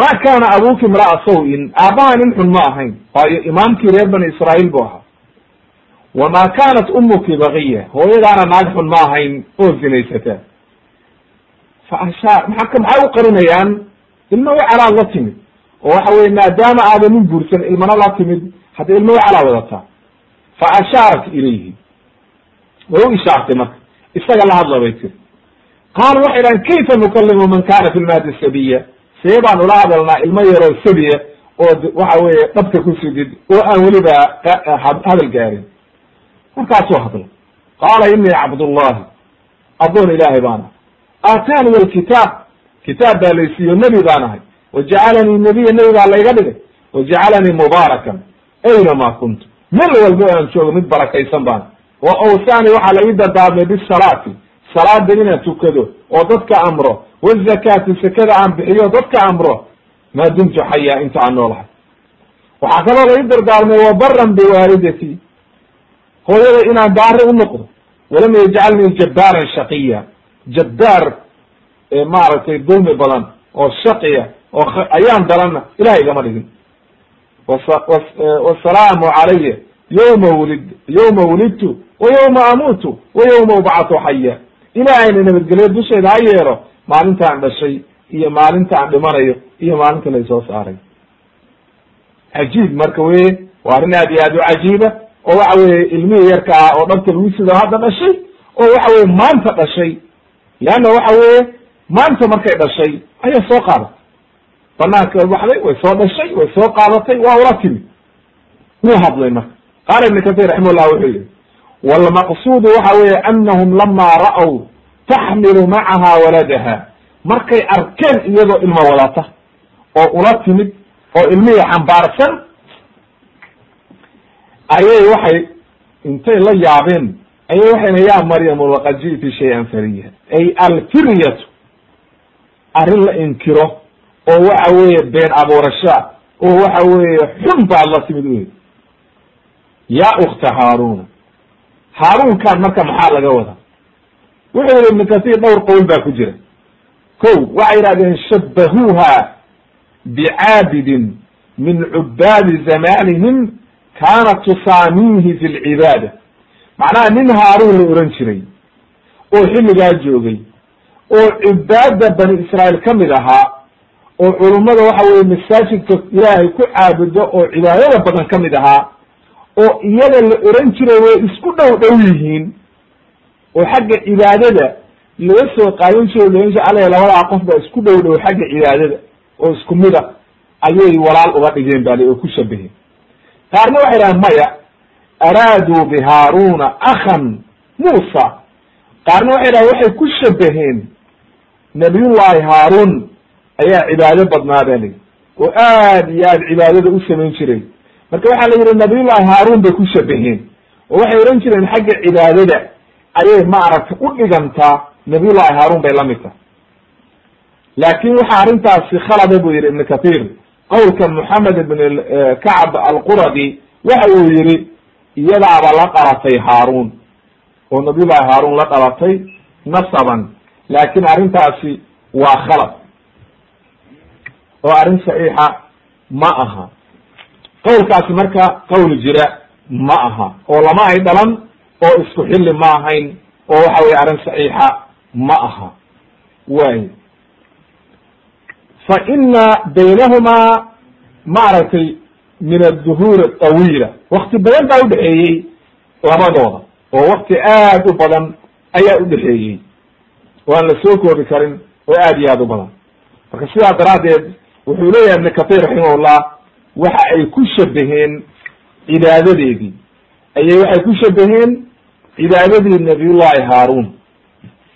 ma kana abuki imra'a saw-in aabbaha nin xun ma ahayn waayo imaamkii reer bani israa'iil bu ahaa wama kanat umuki baqiya hooyadaana naag xun ma ahayn oo zinaysata fa ashaa maa maxay u qarinayaan ilmo wacalaad la timid oo waxa weye maadaama aadan nin guursan ilmana la timid hadda ilmo wacalaa wadataa fa ashaarat ilayhi way u ishaartay marka isaga la hadla bay tiri qaalu waxay dhahan kayfa nukalimu man kana fi lmahdi sabiya see baan ula hadalnaa ilmo yaroo sabiya oo waxa weye dhabka ku sugid oo aan weliba hadal gaarin markaasuu hadla qaala inii cabdullahi addoon ilaahay baan ahay. Aataniya alkitaab kitaab baa laysiiyo nebi baan ahay. Wajacalanii nebiya nebi baa layga dhigay. Wajacalanii mubaarakan aynama kuntu. Meel walba aan joogo mid barakaysan baan. Wa awsaani waxaa la ii dardaarmay bisalaati. Salaada inaan tukado oo dadka amro. Wazakaati sakada aan bixiyo dadka amro. Maa dumtu xaya inta aan noolahay. Waxaa kaloo la ii dardaarmay wabaran biwaalidatii hooyada inaan baari noqdo walam yajcalnii jabbaaran shaqiya. Jabbaar maaragtay dulmi badan oo shaqiya oo ayaan daranna ilahay igama dhigin. Wasalaamu calaya yawma wulid yawma wulidtu wa yawma amuutu wa yawma ubcatu xaya ilaahayna nabadgelyo dusheeda ha yeelo maalintaan dhashay iyo maalinta aan dhimanayo iyo maalinta laysoo saaray. Cajiib marka weye waa arrin aad iyo aad u cajiiba oo waxa weye ilmihii yarka ah oo dhabta lagu sido hadda dhashay oo waxa weye maanta dhashay. Leanna waxa weye maanta markay dhashay ayaa soo qaadatay banaanka baxday way soo dhashay way soo qaadatay waa ula timid wuu hadlay marka. Qaala ibn kathir raximahullah wuxuu yihi walmaqsuudu waxa weye anahum lama ra'w taxmilu macaha waladaha. Markay arkeen iyadoo ilmo wadata oo ula timid oo ilmihii xambaarsan ayay waxay intay la yaabeen ayay waxayna ya maryamu laqad ji'ti shay-an fariya ay alfiryatu arrin la inkiro oo waxa weeye been abuurashaa oo waxa weeye xun baad la timid wey ya ukta haaruna haaruunkan marka maxaa laga wadaa? Wuxuu yihi ibnu kathir dhowr qowl baa ku jira. Ko waxay yidhahdeen shabahuuha bicaabidin min cubaadi zamanihim kaanat tusaamiihi fi lcibaada macnaha nin haaruun la oran jiray oo xilligaa joogay oo cibaada bani israa'iil ka mid ahaa oo culummada waxa weye masaajidka ilaahay ku caabudo oo cibaadada badan ka mid ahaa oo iyaga la oran jiray way isku dhow dhow yihiin oo xagga cibaadada laga soo qaadan jiro jir aleh labadaa qof baa isku dhow dhow xagga cibaadada oo isku mida ayay walaal uga dhigeen bale oo ku shabaheen qaarna waxay dhahaan maya araaduu bihaaruna akhan muusa. Qaarna waxay dhahan waxay ku shabaheen nabiyullahi haarun ayaa cibaado badnaa ba lii oo aad iyo aad cibaadada u samayn jiray. Marka waxaa la yidhi nabiyullahi haarun bay ku shabaheen oo waxay ohan jireen xagga cibaadada ayay maaragtay u dhigantaa nabiyullahi haarun bay la mid tahay. Laakin waxaa arrintaasi khalada buu yihi ibn kathir qowlka moxamed ibn kacb alquradi waxa uu yihi iyadaaba la dhalatay haarun oo nabiyullahi haarun la dhalatay nasaban laakin arrintaasi waa khalad. Oo arrin saxiixa ma aha. Qowlkaasi marka qowl jira ma aha. Oo lama ay dhalan oo isku xilli ma ahayn oo waxa weye arrin saxiixa ma aha. Way fa ina baynahumaa maaragtay min adduhuur tawiila wakti badan baa udhexeeyey labadooda oo wakti aad u badan ayaa udhexeeyey oo aan la soo koobi karin oo aad iyo aad u badan. Marka sidaa daraaddeed wuxuu leeyahay ibn kathir raximahullah waxa ay ku shabaheen cibaadadeedii. Ayay waxay ku shabaheen cibaadadii nabiyullahi haarun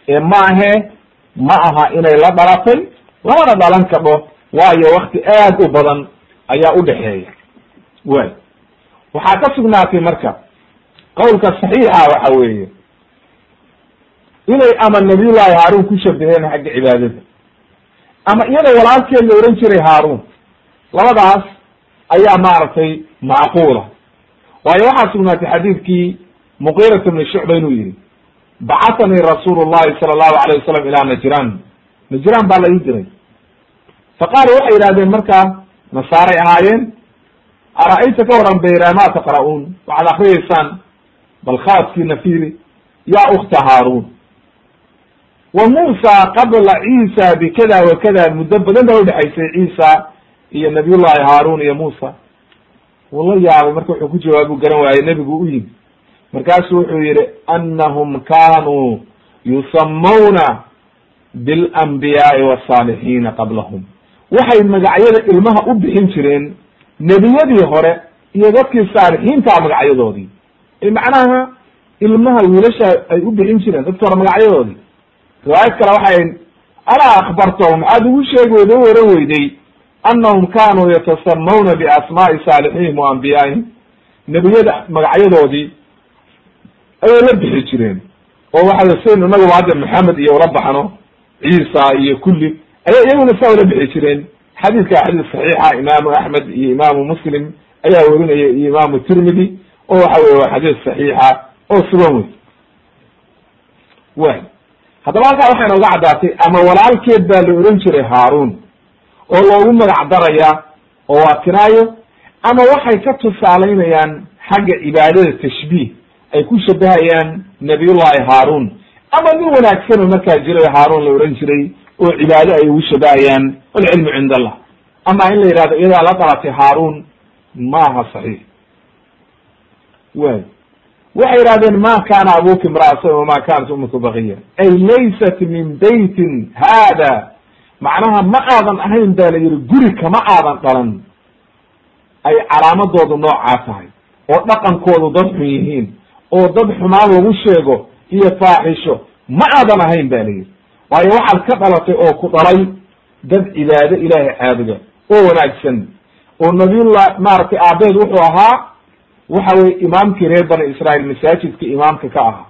ee ma ahe ma aha inay la dhalatay lamana dhalan kadho waayo wakti aad u badan ayaa udhexeeya way waxaa ka sugnaatay marka qowlka saxiixa waxa weeye inay ama nabiyullahi haaruun ku shabaheen xagga cibaadada ama iyada walaalkeed la ohan jiray haaruun labadaas ayaa maaragtay macquula. Waayo waxaa sugnaatay xadiidkii muqirat bni shucba inuu yihi bacatanii rasuulu llahi sala allahu alayh wasalam ilaa najran najran baa la ii diray faqaalu waxay yidhahdeen markaa nasaaray ahaayeen ara-ayta ka waran bayra ma taqra'uun waxaad akriyeysaan bal khaaskiina fiiri ya ukta haaruun wa muusa qabla ciisa bikada wa kada muddo badan baa udhexaysay ciisa iyo nabiyullahi haaruun iyo muusa wuu la yaabay marka wuxuu ku jawaabu garan waaye nebigu u yimi markaasu wuxuu yihi anahum kanuu yusamawna bilanbiyaai wasaalixiina qablahum waxay magacyada ilmaha u bixin jireen nebiyadii hore iyo dadkii saalixiinta magacyadoodii. Macnaha ilmaha wiilasha ay u bixin jireen dadki hore magacyadoodii. Riwaayad kale waxay alaa akbartahum maxaad ugu sheegi weyda u oran weyday anahum kanuu yatasamawna biasmaai saalixihim wa anbiyaihim nebiyada magacyadoodii ayay la bixi jireen. Oo waxa saynu inaguba hadda maxamed iyo ula baxno ciisa iyo kulli ayay iyaguna saa ula bixi jireen. Xadiidka xadiis saxiixa imaamu axmed iyo imaamu muslim ayaa werinaya iyo imaamu tirmidi oo waxa weye waa xadiis saxiixa oo sugan wey haddaba halkaa waxay nooga caddaatay ama walaalkeed baa la ohan jiray haaruun oo loogu magac daraya oo waa kinaayo ama waxay ka tusaalaynayaan xagga cibaadada tashbiih ay ku shabahayaan nabiyullahi haaruun ama nin wanaagsan oo markaa jiray haaruun la ohan jiray oo cibaado ay ugu shabahayaan walcilmu cind allah. Ama in la yidhahdo iyadaa la dhalatay haaruun maaha saxiix. Way waxay yidhahdeen ma kana abuki imra'asa wama kanat umuka baqiya ay laysat min beytin hada macnaha ma aadan ahayn ba la yihi guri kama aadan dhalan. Ay calaamadoodu noocaa tahay oo dhaqankoodu dad xun yihiin oo dad xumaan lagu sheego iyo faaxisho. Ma aadan ahayn ba la yihi waayo waxaad ka dhalatay oo ku dhalay dad cibaado ilaahay caabuda oo wanaagsan. Oo nabiyullah maaragtay aabeed wuxuu ahaa waxa weye imaamkii reer bani israail masaajidka imaamka ka ahaa.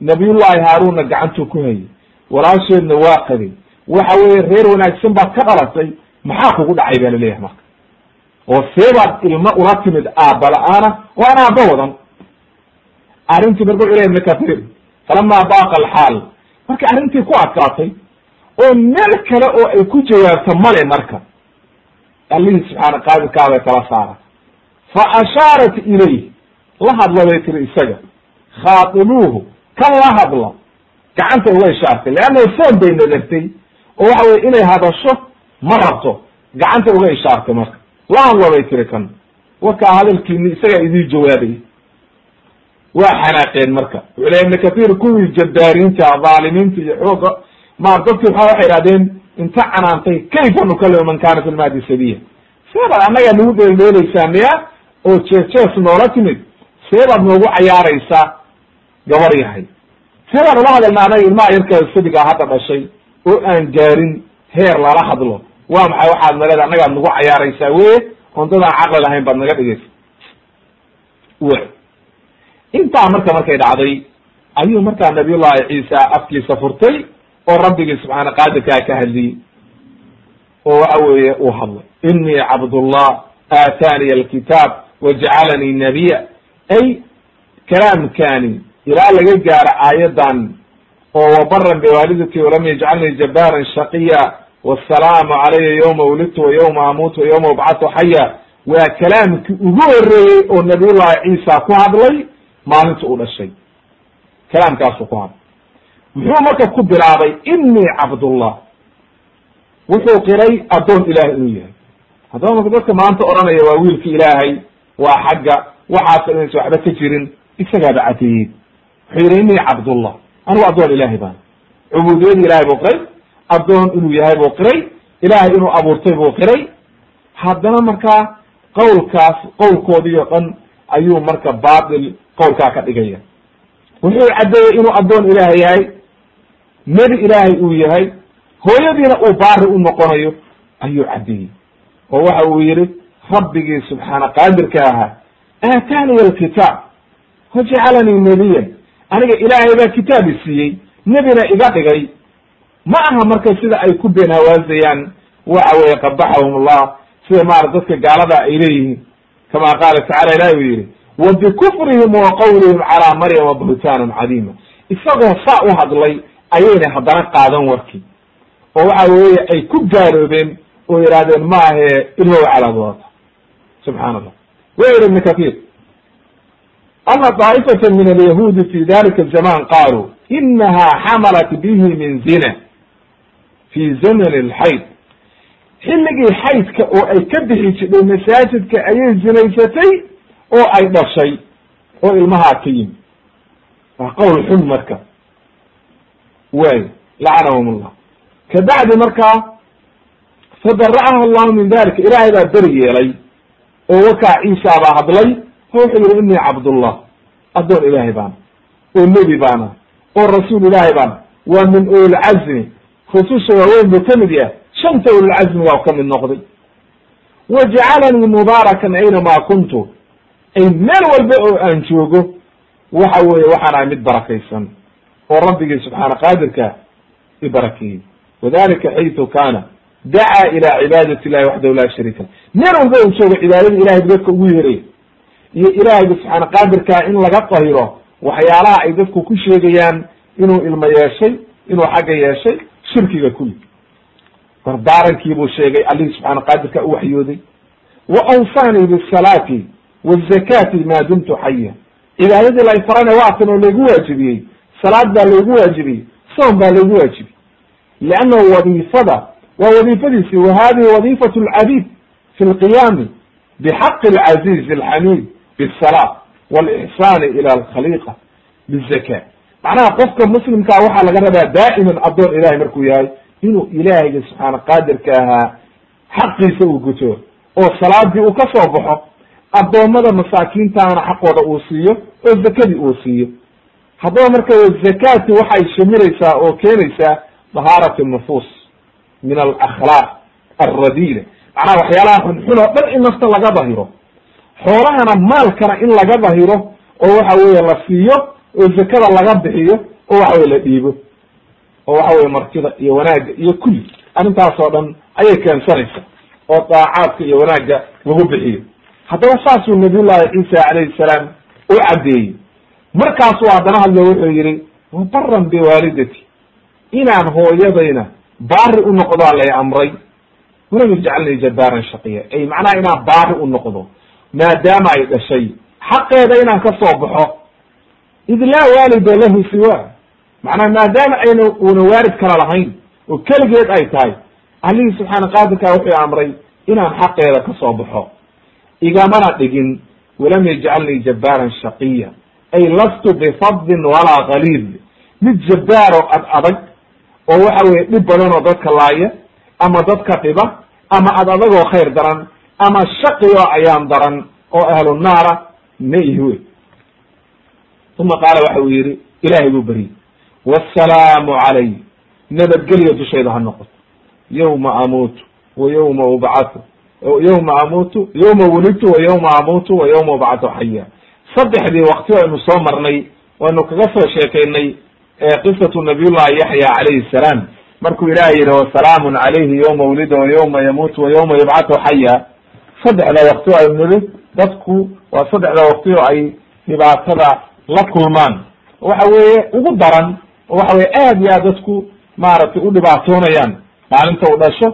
Nabiyullahi haaruunna gacantuu ku hayay walaasheedna waa qaday waxa weye reer wanaagsan baad ka dhalatay maxaa kugu dhacay ba la leeyahay marka? Oo seebaad ilmo ula timid aabba la'aana oo aan aabba wadan. Arrintii marka wuxu kathir falamaa baaqa alxaal marka arrintii ku adkaatay oo meel kale oo ay ku jawaabto male marka. Allihii subxaana qaadirkaabay kala saara. Fa ashaarat ilayh la hadla bay tiri isaga khaatibuuhu kan la hadla gacanta uga ishaartay leanna soon bay nadartay. Oo waxa weye inay hadasho ma rabto gacanta uga ishaartay marka. La hadla bay tiri kan. Wakaa hadalkiini isagaa idii jawaabay waa xanaaqeen marka. Wuxuu ley ibn kathir kuwii jabbaariinta dhaalimiinta iyo xooga maar dadki waa waxay idhahdeen inta canaantay kayfa nukallimu man kana fi lmahdi sabiya seebaad annagaa nagu dheeldheelaysaa miya oo jees jees noola timid. Seebaad noogu cayaaraysaa gabar yahay. Seebaan ula hadalna anaga ilmaha yarkaa sabigaa hadda dhashay oo aan gaarin heer lala hadlo. Waa maxay waxaad naleeda annagaad nagu cayaaraysaa weye? Oon dadaan caqli lahayn baad naga dhigaysa intaa marka markay dhacday ayuu markaa nabiyullahi ciisa afkiisa furtay oo rabbigii subxaana qaadirkaa ka hadliyey. Oo waxa weeye uu hadlay inii cabdullah aataniya alkitaab wajacalanii nabiya. Ay kalaamkani ilaa laga gaaro aayadan oo wabaran biwaalidati walam yajcalnii jabbaran shaqiya wasalaamu calaya yawma wulidtu wa yawma amuutu wa yawma ubcatu xaya waa kalaamkii ugu horeeyey oo nabiyullahi ciisa ku hadlay maalinta uu dhashay. Kalaamkaasuu ku hadlay. Muxuu marka ku bilaabay inii cabdullah. Wuxuu qiray addoon ilahay inuu yahay. Haddaba marka dadka maanta odhanaya waa wiilka ilaahay waa xagga waxaasa inaysa waxba ka jirin isagaaba cadeeyey wuxuu yihi inii cabdullah. Anigu addoon ilahay baan. Cubuudiyadii ilahay buu qiray addoon inuu yahay buu qiray ilaahay inuu abuurtay buu qiray. Haddana markaa qowlkaas qowlkoodii o dhan ayuu marka baatil qowlkaa ka dhigaya. Wuxuu caddeeyey inuu addoon ilaahay yahay nebi ilaahay uu yahay hooyadiina uu baari u noqonayo ayuu caddeeyey oo waxa uu yihi rabbigii subxaana qaadirka ahaa aataniya alkitaab wajacalanii nebiyan aniga ilaahay baa kitaabi siiyey nebina iga dhigay. Ma aha marka sida ay ku been hawaazayaan waxa weeye qabaxahum allah sida maarata dadka gaalada ay leeyihiin. Kama qaala tacala ilahi uu yihi wa bikufrihim wa qawlihim calaa maryama buhtaanan cadiima isagoo saa u hadlay ayayna haddana qaadan warkii oo waxa weeye ay ku gaaloobeen oo yidhahdeen maahe ilmow calaad wadata subxaan allah wa yihi ibn kathir ana daa'ifata min alyahuudi fi dalika zaman qaaluu inaha xamalat bihi min zina fi zamani alxayd xilligii xaydka oo ay ka bixi jidhay masaajidka ayay zinaysatay oo ay dhashay oo ilmahaa ka yimi waa qowl xun marka. Way lacanahum allah kabacdi markaa fadara'aha allahu min dalika ilaahay baa beri yeelay oo wakaa ciisa baa hadlay o wuxuu yihi inii cabdullah addoon ilaahay baana oo nebi baana oo rasuul ilaahay baana waa min ulilcazmi rususha waaweyn buu ka mid yahay shanta ulilcazmiga ka mid noqday. Wa jacalanii mubaarakan aynamaa kuntu meel walba oo aan joogo waxa weeye waxaan ahay mid barakaysan oo rabbigii subxaana qaadirka i barakeeyey. Wadalika xaytu kana dacaa ila cibaadati illahi waxdahu la shariika meel walba uu joogo cibaadada ilahay dadka ugu yeeray iyo ilaahayga subxaana qaadirkaa in laga tahiro waxyaalaha ay dadku ku sheegayaan inuu ilmo yeeshay inuu xagga yeeshay shirkiga kuli dardaarankii buu sheegay allihii subxaana qaadirka u waxyooday. Wa awsanii bisalaati wazakati maa dumtu xaya cibaadadii la farana waatan oo laygu waajibiyey salaad baa laygu waajibiyey soom baa laygu waajibiyey liannahu wadiifada waa wadiifadiisi wa hadihi wadifat lcabid fi lqiyaami bxaq alcaziz alxamid bsala walixsani ila alkhaliqa bizaka macnaha qofka muslimkaa waxaa laga rabaa daa'iman addoon ilahay markuu yahay inuu ilaahayga subxaana qaadirka ahaa xaqiisa uu guto oo salaadii uu ka soo baxo addoommada masaakiintaana xaqooda uu siiyo oo zakadii uu siiyo. Haddaba marka zakati waxay shamiraysaa oo keenaysaa dahaarat nufuus min alakhlaaq alradila macnaha waxyaalaha xunxun oo dhan in nafta laga dahiro. Xoolahana maalkana in laga dahiro oo waxa weeye la siiyo oo zakada laga bixiyo oo waxa weye la dhiibo. Oo waxa weye martida iyo wanaagga iyo kulli. Arrintaasoo dhan ayay keensanaysa oo daacaadka iyo wanaagga lagu bixiyo haddaba saasuu nabiyullahi ciisa calayhi salaam u caddeeyey. Markaasuu haddana hadlo wuxuu yihi wabaran biwaalidati inaan hooyadayna baari u noqdaa lay amray. Walam yajcalnii jabbaaran shaqiya. Ay macnaha inaan baari u noqdo maadaama ay dhashay. Xaqeeda inaan ka soo baxo id laa waalida lahu siwa macnaha maadaama ayna una waalid kala lahayn oo keligeed ay tahay allihii subxaana qaadirka wuxuu amray inaan xaqeeda ka soo baxo igamana dhigin walam yajcalnii jabbaaran shaqiya ay lastu bifadin walaa galiid mid jabbaaro ad adag oo waxa weye dhib badan oo dadka laaya ama dadka dhiba ama ad adagoo khayr daran ama shaqi oo ayaan daran oo ahlu naara ma ihi wey uma qaala waxa uu yihi ilahay buu beriyey wasalaamu calay nabadgelyo dushayda ha noqoto yawma amuutu wa yawma ubcatu yawma amuutu yawma wulidtu wa yawma amuutu wa yawma ubcatu xaya saddexdii wakti aynu soo marnay waynu kaga soo sheekaynay qisatu nabiyullahi yaxya calayhi salaam. Markuu ilahay yihi wasalaamun calayhi yawma wulida wa yawma yamuutu wa yawma yubcatu xaya saddexda wakti aynu nihi dadku waa saddexda wakti oo ay dhibaatada la kulmaan. Waxa weeye ugu daran oo waxa weye aad iyo aad dadku maaragtay u dhibaatoonayaan. Maalinta uu dhasho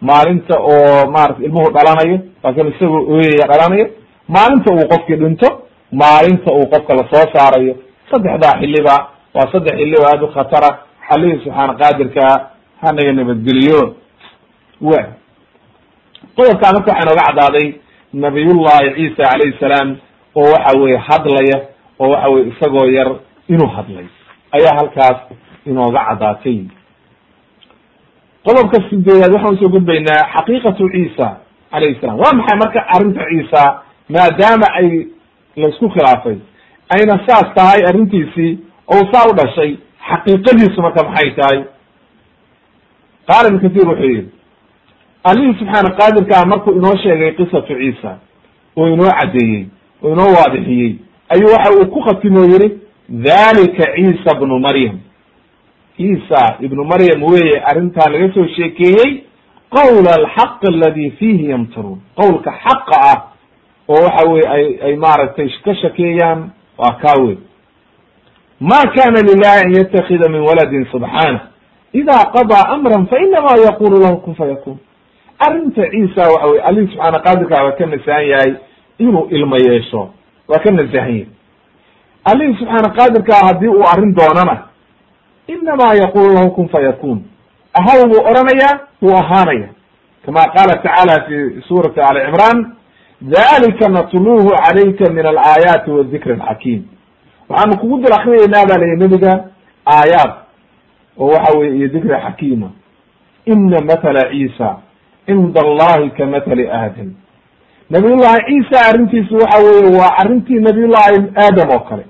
maalinta oo maratay ilmuhu dhalanayo laakin isagoo ooyaya dhalanayo maalinta uu qofkii dhinto maalinta uu qofka la soo saarayo. Saddexdaa xiliba waa saddex xilli oo aada u khatara. Allihii subxaana qaadirka hanaga nabadgeliyo. Wa qodobkaa marka waxaa nooga caddaaday nabiyullahi ciisa calayhi salaam oo waxa weye hadlaya oo waxa weye isagoo yar inuu hadlay. Ayaa halkaas inooga caddaatay qodobka sideedaad waxaan u soo gudbaynaa xaqiiqatu ciisa calayhi salam waa maxay marka arrinta ciisa maadaama ay la isku khilaafay ayna saas tahay arrintiisii oo saa u dhashay xaqiiqadiisu marka maxay tahay? Qaala ibn kathir wuxuu yihi allihii subxaana qaadirkaa markuu inoo sheegay qisatu ciisa oo inoo caddeeyey oo inoo waadixiyey ayuu waxa uu ku khatimo yihi dhalika ciisa bnu maryam ciisa ibnu maryam weye arrintaa laga soo sheekeeyey qawla alxaq aladi fiihi yamtaruun qowlka xaqa ah oo waxa weye ay ay maaragtay ka shakeeyaan waa kaa wey ma kana lilahi an yatakida min waladin subxaanah ida qadaa amran fainama yaqulu lahu kun fayakun. Arrinta ciisa waxa weye alihi subxaana qaadirkaa waa ka nasahan yahay inuu ilmo yeesho. Waa ka nasahan yahay. Alihi subxaana qaadirkaa haddii uu arrin doonana inama yaqulu lahu kun fayakun ahaw buu odhanayaa wuu ahaanaya kama qaala tacaala fi suurati ali cimran dalika natluhu calayka min alaayaati wadikri alxakiim waxaanu kugu dul akrinaynaa baa layihi nebiga aayaad oo waxa weye iyo dikri xakiima ina mathala ciisa cinda allahi ka mathali aadam nabiyullahi ciisa arrintiisu waxa weye waa arrintii nabiyullahi aadam oo kale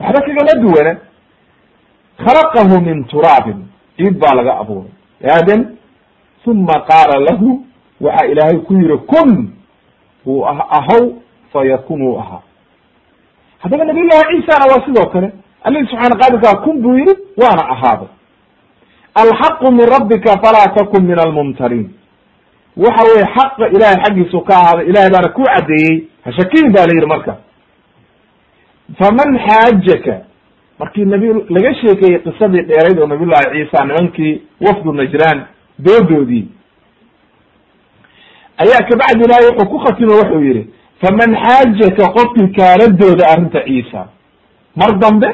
waxba kagala duwana khalaqahu min turaabin ciid baa laga abuuray aadam uma qaala lahu waxa ilaahay ku yiri kun uu ahaw fayakun uu ahaa haddaba nabiy llahi ciisana waa sidoo kale alihi subxaana qaadirkaa kun buu yihi waana ahaaday alxaqu min rabbika falaa takun min almumtariin waxa weye xaqa ilahay xaggiisu ka ahaaday ilahay baana ku caddeeyey hashakiin ba la yidhi marka faman xaajaka markii nabi laga sheekeeyey qisadii dheerayd oo nabiy llahi ciisa nimankii wafdu najraan doodoodii ayaa kabacdi ilahay wuxuu ku khatimo wuxuu yihi faman xaajaka qofkii kaaladooda arrinta ciisa. Mar dambe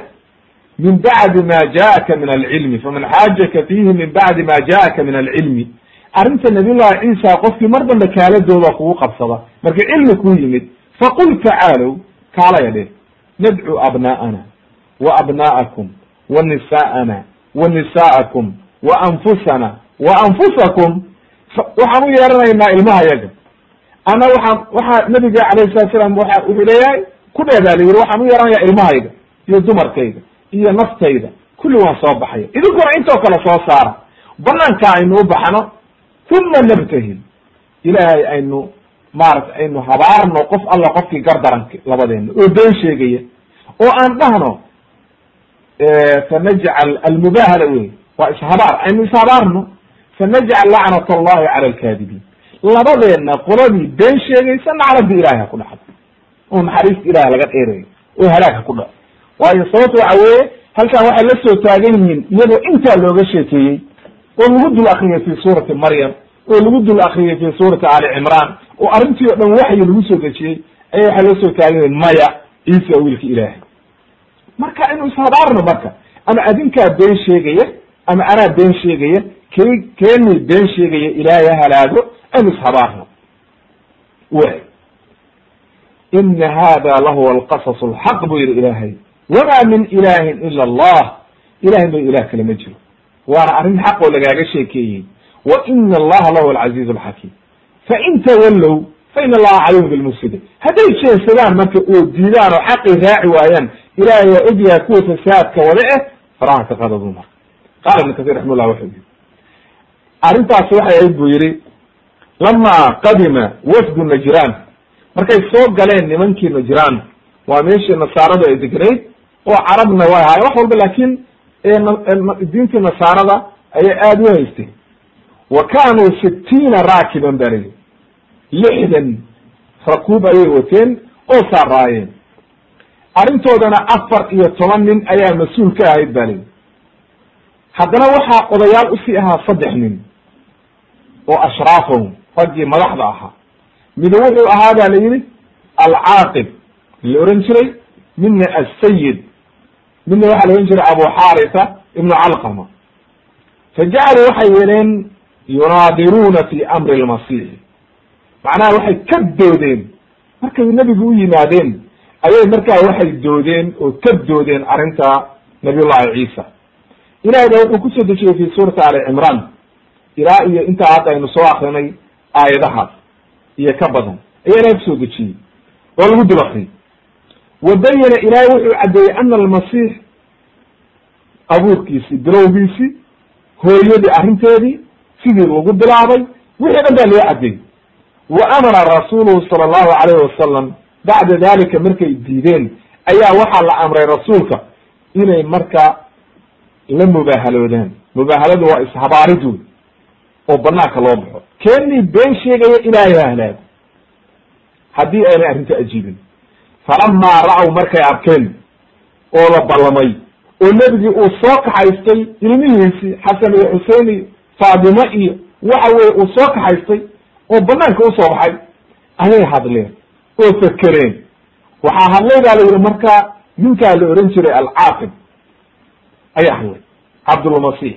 min bacdi ma jaaka min alcilmi. Faman xaajaka fiihi min bacdi ma jaaka min alcilmi. Arrinta nabiy llahi ciisa qofkii mar dambe kaaladooda kugu qabsada. Marka cilmi kuu yimid faqul tacaalow kaalaya dheh nadcu abna'ana wa abna'akum wa nisa'ana wa nisa'akum wa anfusana wa anfusakum waxaan u yeeranaynaa ilmaha yaga. ana waxaan waxaa nabiga alayh salatu salam waa wuxuu leeyahay ku dheedaa la yiri waxaan u yeeranayaa ilmahayga iyo dumarkayga iyo naftayda. kulli waan soo baxaya. idinkuna intoo kale soo saara. banaanka aynu u baxno. uma nabtahil ilaahay aynu maarata aynu habaarno qof alla qofkii gardaranka labadeena oo been sheegaya oo aan dhahno fanajcal almubahala wey waa ishabaar aynu ishabaarno fanajcal lacnat allahi cala alkaadibiin labadeenna qoladii been sheegaysa nacladii ilahay ha ku dhacdo oo naxariista ilahay laga dheerayo oo halaag ha ku dhaco waayo sababta waxa weeye halkan waxay la soo taagan yihiin iyadoo intaa looga sheekeeyey oo lagu dul akriyay fi suurati maryam oo lagu dul akriyay fi suurati ali cimraan oo arrintii o dhan waxyi lagu soo dejiyey aya waxay la soo taagan yihiin maya ciisa wiilka ilaahay marka inu ishabaarno marka ama adinkaa been sheegaya ama anaa been sheegaya ke keenii been sheegaya ilaahay ha halaago aynu ishabaarno way. Ina hada lahuwa alqasas alxaq buu yihi ilaahay. Wamaa min ilahin ila allah. Ilahay ma ilah kale ma jiro. Waana arrin xaq oo lagaaga sheekeeyey. Wa ina allaha lahu alcaziiz alxakiim. Fain tawallow fa ina allaha calimu bilmufsidin hadday jeensadaan marka oo diidaan oo xaqii raaci waayaan ilahay waa ogyahay kuwa fasaadka wada eh faraha ka qadadu marka qaala ibn katir raxima llah wuxuu yihi arrintaasi waxay ahayd buu yihi lama qadima wafdu najraan markay soo galeen nimankii najraan waa meeshii nasaaradu ay degnayd oo carabna way ahaayeen wax walba laakiin diintii nasaarada ayay aada u haysteen wa kanuu sitiina raakiban ba layihi lixdan rakuub ayay wateen oo saaraayeen arrintoodana afar iyo toban nin ayaa mas'uul ka ahayd ba layihi haddana waxaa odayaal u sii ahaa saddex nin oo ashraafahum raggii madaxda ahaa. Mid wuxuu ahaa ba la yihi alcaaqib la ohan jiray. Midna asayid midna waxaa la ohan jiray abu xaarisa ibnu calqama. Fajacaluu waxay yeeleen yunaadiruuna fi amri lmasiixi macnaha waxay ka doodeen markay nebigu u yimaadeen ayay markaa waxay doodeen oo ka doodeen arrinta nabiyullahi ciisa. Ilahay ba wuxuu ku soo dejiyey fi suurati ali cimraan. Ilaa iyo intaa hadda aynu soo akrinay aayadahaas iyo ka badan. Ayaa ilahay ku soo dejiyey. Oo lagu dul akriyay wa bayana ilaahay wuxuu caddeeyey ana almasiix abuurkiisii bilowgiisii hooyadii arrinteedii sidii lagu bilaabay wixii dhan baa loo caddeeyey wa amara rasuuluhu sala allahu alayhi wasalam bacda dalika markay diideen ayaa waxaa la amray rasuulka inay marka la mubaahaloodaan mubaahaladu waa ishabaarid wey oo banaanka loo baxo. Keenii been sheegaya ilaahay ha halaago haddii aynay arrinta ajiibin. Falamaa ra'aw markay arkeen oo la ballamay oo nebigii uu soo kaxaystay ilmihiisii xasan iyo xusein iyo faatimo iyo waxa weye uu soo kaxaystay oo banaanka u soo baxay ayay hadleen oo fakereen waxaa hadlay baa la yidhi marka ninkaa la ohan jiray alcaaqib ayaa hadlay. Cabdulmasiix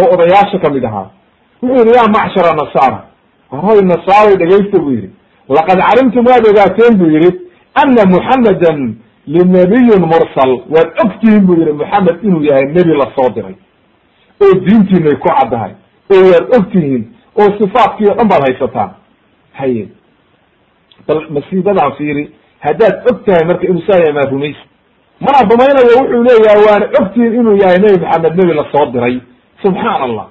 oo odayaasha ka mid ahaa wuxuu yidhi ya macshara nasaara waroy nasaaray dhegaysta buu yidhi. Laqad calimtum waad ogaateen buu yidhi. Ana muxamedan linabiyun mursal waad ogtihiin buu yihi moxamed inuu yahay nebi la soo diray oo diintiinay ku caddahay oo waad ogtihiin oo sifaadkii o dhan baad haysataan. Haye bal masiibadan fiiri haddaad og tahay marka inuu saa yahay maa rumaysa mana rumaynayo wuxuu leeyahay waana ogtihiin inuu yahay nebi maxamed nebi la soo diray. Subxaan allah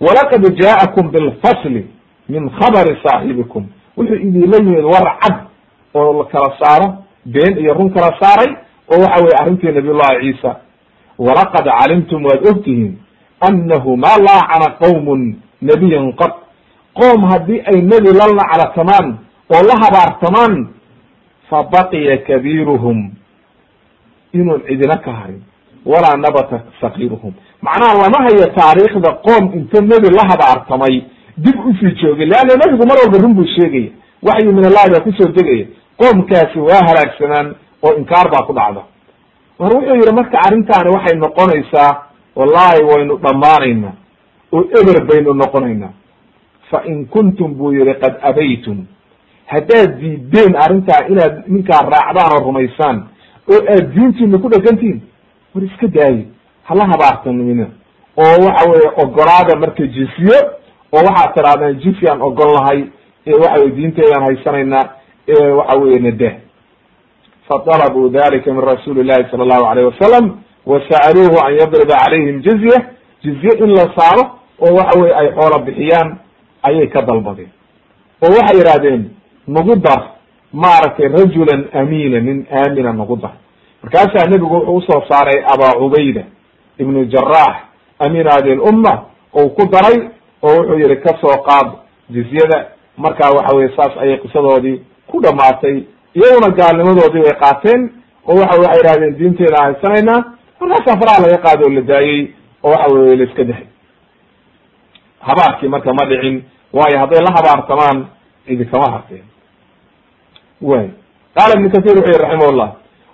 walaqad jaa'akum bilfasli min khabari saaxibikum wuxuu idinla yimid war cad oo la kala saaro been iyo run kala saaray oo waxa weye arrintii nabiy llahi ciisa. Walaqad calimtum waad ogtihiin annahu ma laacana qawmun nabiyan qad. Qoom haddii ay nebi la laclatamaan oo la habaartamaan fa baqiya kabiiruhum. Inuun cidina ka harin. Walaa nabata sakiiruhum macnaha lama hayo taariikhda qoom inta nebi la habaartamay dib u sii joogay. Leanna nebigu mar walba run buu sheegaya waxyi min allahi baa ku soo degaya qoomkaasi waa halaagsanaan oo inkaar baa ku dhacda. Mar wuxuu yihi marka arrintaani waxay noqonaysaa wallahi waynu dhammaanaynaa oo eber baynu noqonaynaa fa in kuntum buu yihi qad abaytum haddaad diideen arrintaa inaad ninkaa raacdaan oo rumaysaan oo aad diintiina ku dhegantihin war iska daaye. Hala habaartanimina oo waxa weye ogolaada marka jisiyo oo waxaad tirahdeen jisiyaan ogol nahay waxa weye diinteedaan haysanaynaa ee waxa weye nadah faطalabuu dalika min rasuuli llahi sala allahu alayh wasalam wasa'aluuhu an yadriba calayhim jizya jizye in la saaro oo waxa weye ay xoola bixiyaan ayay ka dalbadeen. Oo waxay yidhahdeen nagu dar maaragtay rajulan amiina nin aamina nagu dar markaasaa nebigu wuxuu u soo saaray abaa cubayda ibnu jarax amiin hadi lumma ou ku daray oo wuxuu yihi ka soo qaad jizyada. Markaa waxa weye saas ayay qisadoodii ku dhamaatay iyaguna gaalnimadoodii way qaateen oo waxa waxay yihahdeen diinteeda haysanaynaa markaasaa faraha laga qaado oo la daayey oo waxa weye la iska dahay. Habaarkii marka ma dhicin waayo hadday la habaartamaan idinkama harteen way qaala ibnu kathir wuxu yihi raximah llah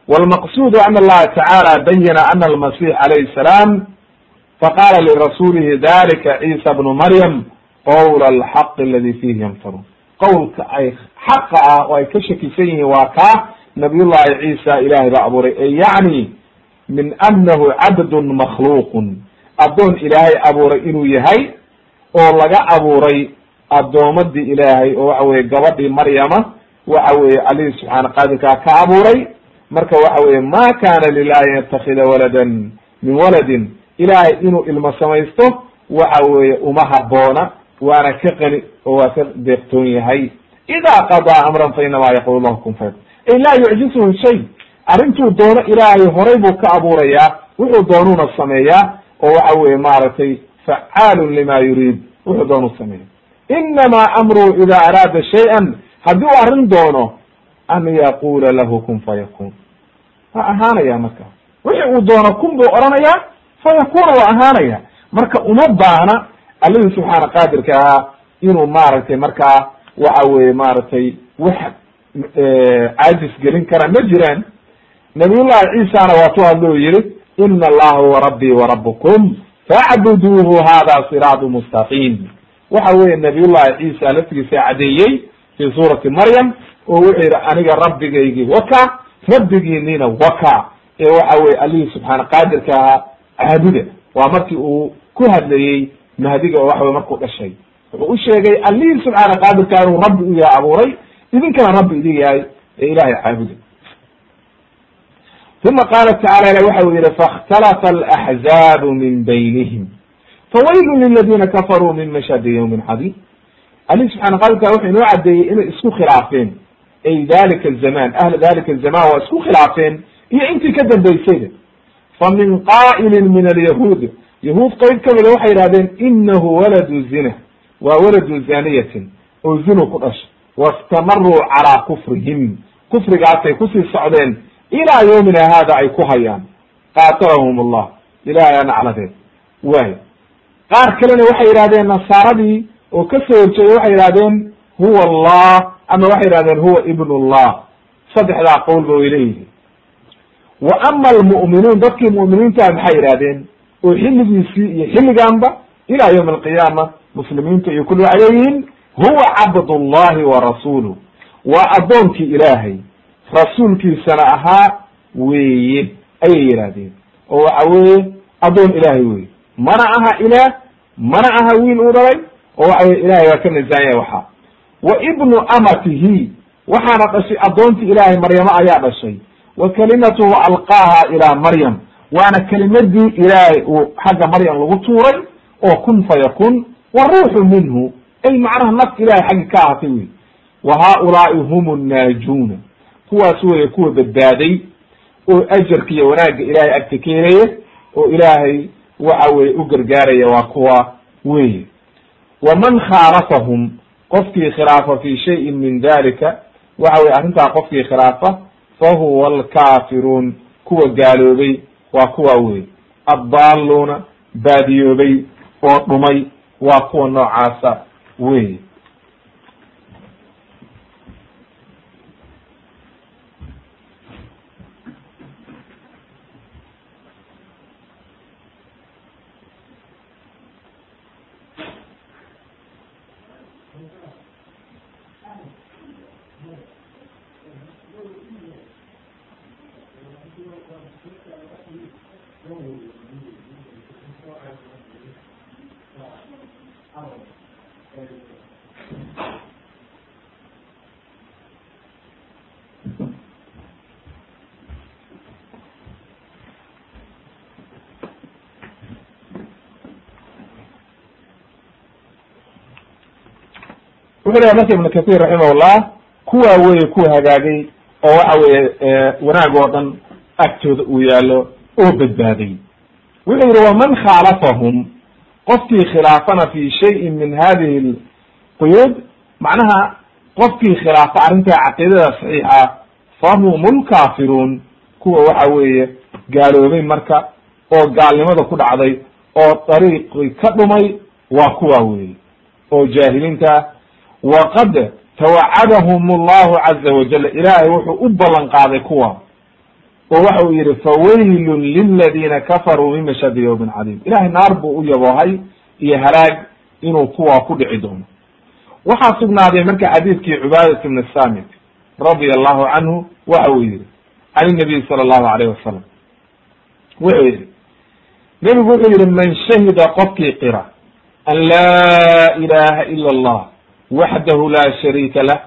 wlmaqsudu ana allaha tacaala bayana ana almasix alayhi salaam faqala lirasulihi dalika ciisa bnu maryam qowla alxaqi aladi fihi yamtarun. Qowlka ay xaqa ah oo ay ka shakisan yihiin waa kaa nabiyullahi ciisa ilahay baa abuuray e yacni min anahu cabdun makhluuqun. Addoon ilaahay abuuray inuu yahay oo laga abuuray addoomadii ilaahay oo waxa weye gabadhii maryama waxa weye alihi subxaana qaadirkaa ka abuuray. Marka waxa weye ma kana lilahi an yatakida waladan min waladin. Ilahay inuu ilmo samaysto waxa weye uma haboona waana ka qani oo waa ka deeqtoon yahay. Ida qadaa amran fa inama yaqulu lahu kun fayakun. Ay laa yucjisuhu shay. Arrintuu doono ilaahay horay buu ka abuurayaa wuxuu doonuuna sameeyaa oo waxa weye maaragtay facaalun lima yuriid wuxuu doonu sameeya inama amruhu ida araada shay-an haddii uu arrin doono an yaqula lahu kun fayakun. Waa ahaanaya marka. Wixi uu doono kun buu odhanayaa fayakuna waa ahaanaya marka uma baahna allihii subxaana qaadirka ahaa inuu maaragtay markaa waxa weye maaragtay wax caajis gelin kara. Ma jiraan. Nabiyullahi ciisana waa tu hadlo yihi ina allaha huwa rabbii warabukum facbuduuhu hada siraatu mustaqiim. Waxa weye nabiyullahi ciisa laftigiisa cadeeyey fi suurati maryam oo wuxuu yihi aniga rabbigaygii waka rabbigiinina waka ee waxa weye allihii subxaana qaadirka ahaa caabuda waa markii uu ku hadlayey mahdiga oo waxawey markuu dhashay wuxuu u sheegay allihii subxaana qaadirka inuu rabbi u yahay abuuray idinkana rabbi idin yahay ee ilahay caabuda uma qaala tacala ilah waxa u yihi faاkhtalafa alaxzaabu min baynihim fawaylu liladina kafaruu min mashhadi ywmin cadiim alihi subxana qadirka wuxuu inoo cadeeyey inay isku khilaafeen. Ay dalika zaman ahla dalika zaman waa isku khilaafeen iyo intii ka dambaysayba fa min qaa'ilin min alyahuud. Yahuud qeyb kamida waxay yihahdeen inahu waladu zina. Waa waladu zaniyatin oo zinu ku dhashay wastamaruu calaa kufrihim. Kufrigaasay ku sii socdeen. Ilaa yawmina hada ay ku hayaan. Qaatalahum allah. Ilahay anacladeed waay. Qaar kalena waxay yihahdeen nasaaradii oo ka soo horjeeda waxay yihahdeen huwa allah ama waxay yihahdeen huwa ibn llah saddexdaa qowlba way leeyihiin. Wa ama almu'minuun dadkii mu'miniinta maxay yihahdeen oo xilligiisii iyo xilliganba ila ywmi alqiyaama muslimiinta iyo kulli waxay leeyihiin huwa cabd llahi wa rasuluh waa addoonkii ilaahay rasuulkiisana ahaa weeye ayay yidhahdeen oo waxa weeye addoon ilaahay weye mana aha ilaah mana aha wiil uu dhalay oo waxa weye ilahay waa ka nasaanya waxa. Wa ibnu amatihi waxaana dhashay addoontii ilaahay maryamo ayaa dhashay. Wa kalimatuhu alqaaha ilaa maryam waana kelimadii ilaahay uu xagga maryam lagu tuuray oo kun fayakun wa ruuxu minhu ay macnaha naf ilahay xaggi ka ahatay wey wa haaulaai hum nnaajuuna kuwaas weye kuwa badbaaday oo ajarka iyo wanaagga ilahay agta ka helaya oo ilaahay waxa weye u gargaaraya waa kuwa weye waman khaalafahum qofkii khilaafa fi shayin min dalika waxa weye arrintaa qofkii khilaafa fahuwa alkaafiruun kuwa gaaloobay waa kuwa wey addaaluuna baadiyoobay oo dhumay waa kuwa noocaasa wey wuxuu lehay marka ibnu kathir raximahullah kuwaa weye kuwa hagaagay oo waxa weye wanaag oo dhan agtooda uu yaallo oo badbaaday wuxuu yihi waman khaalafahum qofkii khilaafana fi shayin min hadihi lquyuud macnaha qofkii khilaafa arrintaa caqiidada saxiixa fahum lkaafiruun kuwa waxa weeye gaaloobay marka oo gaalnimada ku dhacday oo dariiqi ka dhumay waa kuwa weye oo jaahiliinta waqad tawacadahum allahu caza wajal ilaahay wuxuu u ballan qaaday kuwa oo waxa uu yihi fawaylun liladiina kafaruu min mashhadi yawmin cadiim ilahay naar buu u yaboohay iyo halaag inuu kuwa ku dhici doono waxaa sugnaaday marka xadiidkii cubaadat ibn samit radia allahu canhu waxa uu yihi can inabiy sala allahu alayh wasalam wuxuu yihi nebigu wuxuu yihi man shahida qofkii qira an laa ilaha ila allah waxdahu laa shariika lah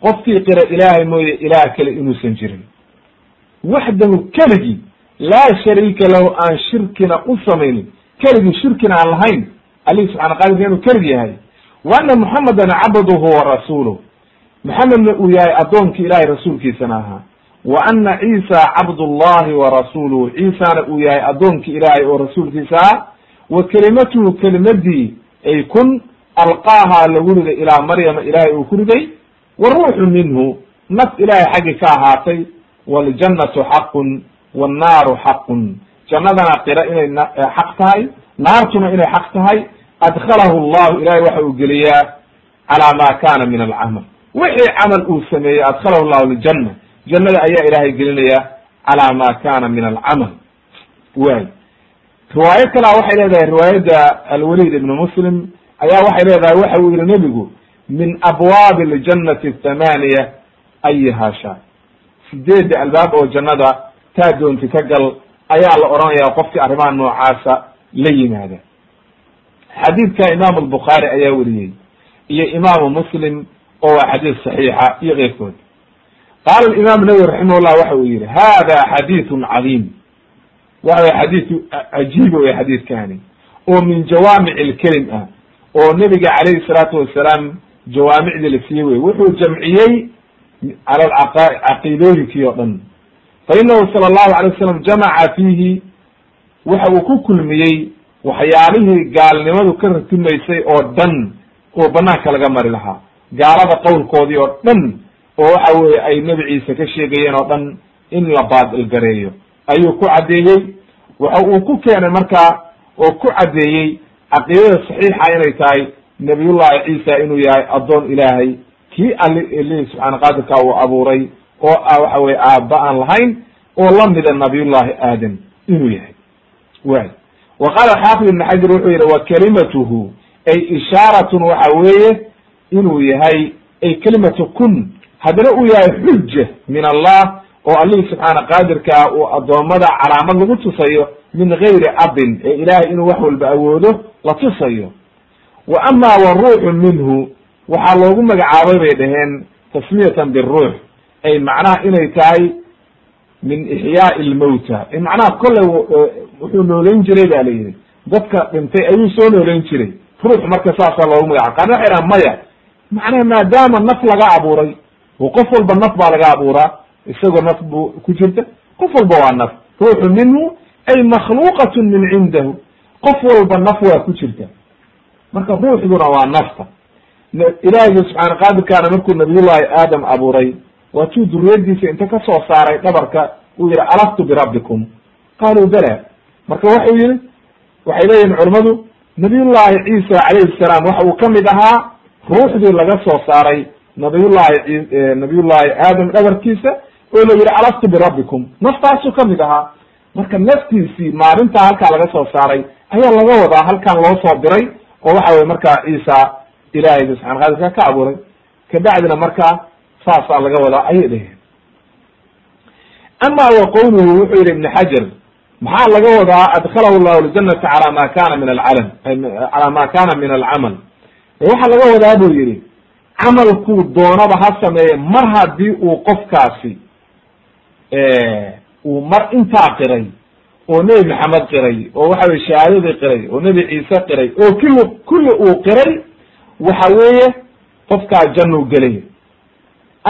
qofkii qira ilaahay mooye ilaah kale inuusan jirin waxdahu keligii laa shariika lahu aan shirkina u samaynin keligii shirkina aan lahayn alihi subxana qadirka inuu keligi yahay wa ana muxamedan cabduhu wa rasuuluh maxamedna uu yahay addoonkii ilahay rasuulkiisana ahaa wa ana ciisa cabdullahi wa rasuluhu ciisana uu yahay addoonkii ilaahay oo rasuulkiisa ah wa kelimatuhu kelimadii ay kun alqaaha lagu riday ilaa maryama ilaahay uu ku riday wa ruuxu minhu naf ilaahay xaggi ka ahaatay waljannatu xaqun wannaaru xaqun. Jannadana qira inay xaq tahay naartuna inay xaq tahay. Adkhalahu llahu ilahay waxa uu geliyaa calaa ma kana min alcamal. Wixii camal uu sameeyey adkhalahu llahu ljanna jannada ayaa ilaahay gelinaya calaa ma kana min alcamal. Way riwaayo kalea waxay leedahay riwaayadda alwalid ibn muslim ayaa waxay leedahay waxa uu yihi nebigu min abwaabi ljannati thamaniya ayiha sha sideedda albaab oo jannada taa doonti ka gal ayaa la odhanaya qofkii arrimaha noocaasa la yimaada. Xadiidka imaamu albukhaari ayaa weriyey iyo imaamu muslim oo waa xadiis saxiixa iyo keyrkood qaala imam nawowi raximah llah waxa uu yihi hada xadiiثun cadiim. Waxa way xadiiu cajiiba wey xadiidkani oo min jawaamic lkelim ah oo nebiga calayhi salaatu wasalaam jawaamicdii la siiyey wey wuxuu jamciyey cala caqiidooyinkii oo dhan. Fa inahu sala allahu alay wasalam jamaca fiihi waxa uu ku kulmiyey waxyaalihii gaalnimadu ka ratimaysay oo dhan oo banaanka laga mari lahaa. Gaalada qowlkoodii oo dhan oo waxa weye ay nebi ciise ka sheegayeen oo dhan in la baadil gareeyo ayuu ku caddeeyey waxa uu ku keenay markaa oo ku caddeeyey caqiidada saxiixa inay tahay nabiyullahi ciisa inuu yahay addoon ilaahay. Kii ali ilihii qaadirka uu abuuray oo ah waxa weye aaba aan lahayn oo lamida nabiyullahi aadam inuu yahay. Way wa qaala xaafid ibn xajar wuxuu yihi wa kalimatuhu ay ishaaratun waxa weeye inuu yahay ay kelimatu kun haddana uu yahay xuja min allah oo allihii subxaana qaadirkaa uu addoommada calaamad lagu tusayo min gayri abin ee ilahay inuu wax walba awoodo la tusayo. Wa ama waruuxu minhu waxaa loogu magacaabay bay dhaheen tasmiyatan biruux ay macnaha inay tahay min ixyaai lmawta macnaha kolley wuxuu nooleyn jiray ba la yihi dadka dhintay ayuu soo nooleyn jiray. Ruux marka saasaa loogu magacaabay. Qaarna waxay dhahan maya macnaha maadaama naf laga abuuray oo qof walba naf baa laga abuuraa isagoo naf bu ku jirta qof walba waa naf. Ruuxu minhu ay makhluuqatun min cindahu qof walba naf waa ku jirta. Marka ruuxduna waa nafta. Ilaahiga subxaana qaadirkaana markuu nabiyullahi aadam abuuray waatuu duriyadiisa inta ka soo saaray dhabarka uu yihi alaftu birabbikum qaaluu bala. Marka waxau yihi waxay leeyihiin culamadu nabiyullahi ciisa calayhi salaam waxa uu ka mid ahaa ruuxdii laga soo saaray nabiyullahi nabiyullahi aadam dhabarkiisa oo la yihi alaftu birabbikum naftaasuu ka mid ahaa. Marka naftiisii maalintaa halkaa laga soo saaray ayaa laga wadaa halkan loo soo diray oo waxa weye markaa ciisa ilahayga subxana qadirka ka abuuray. Kabacdina markaa saasaa laga wadaa ayay dheheen ama wa qowluhu wuxuu yihi ibn xajar maxaa laga wadaa? Adkhalahu llahu ljanata cala ma kana min alcalam cala ma kana min alcamal. Waxaa laga wadaa buu yihi camalkuu doonaba ha sameeye mar haddii uu qofkaasi uu mar intaa qiray oo nebi maxamed qiray oo waxa weye shahaadadii qiray oo nebi ciise qiray oo kulli kulli uu qiray waxa weeye qofkaa jannuu gelaya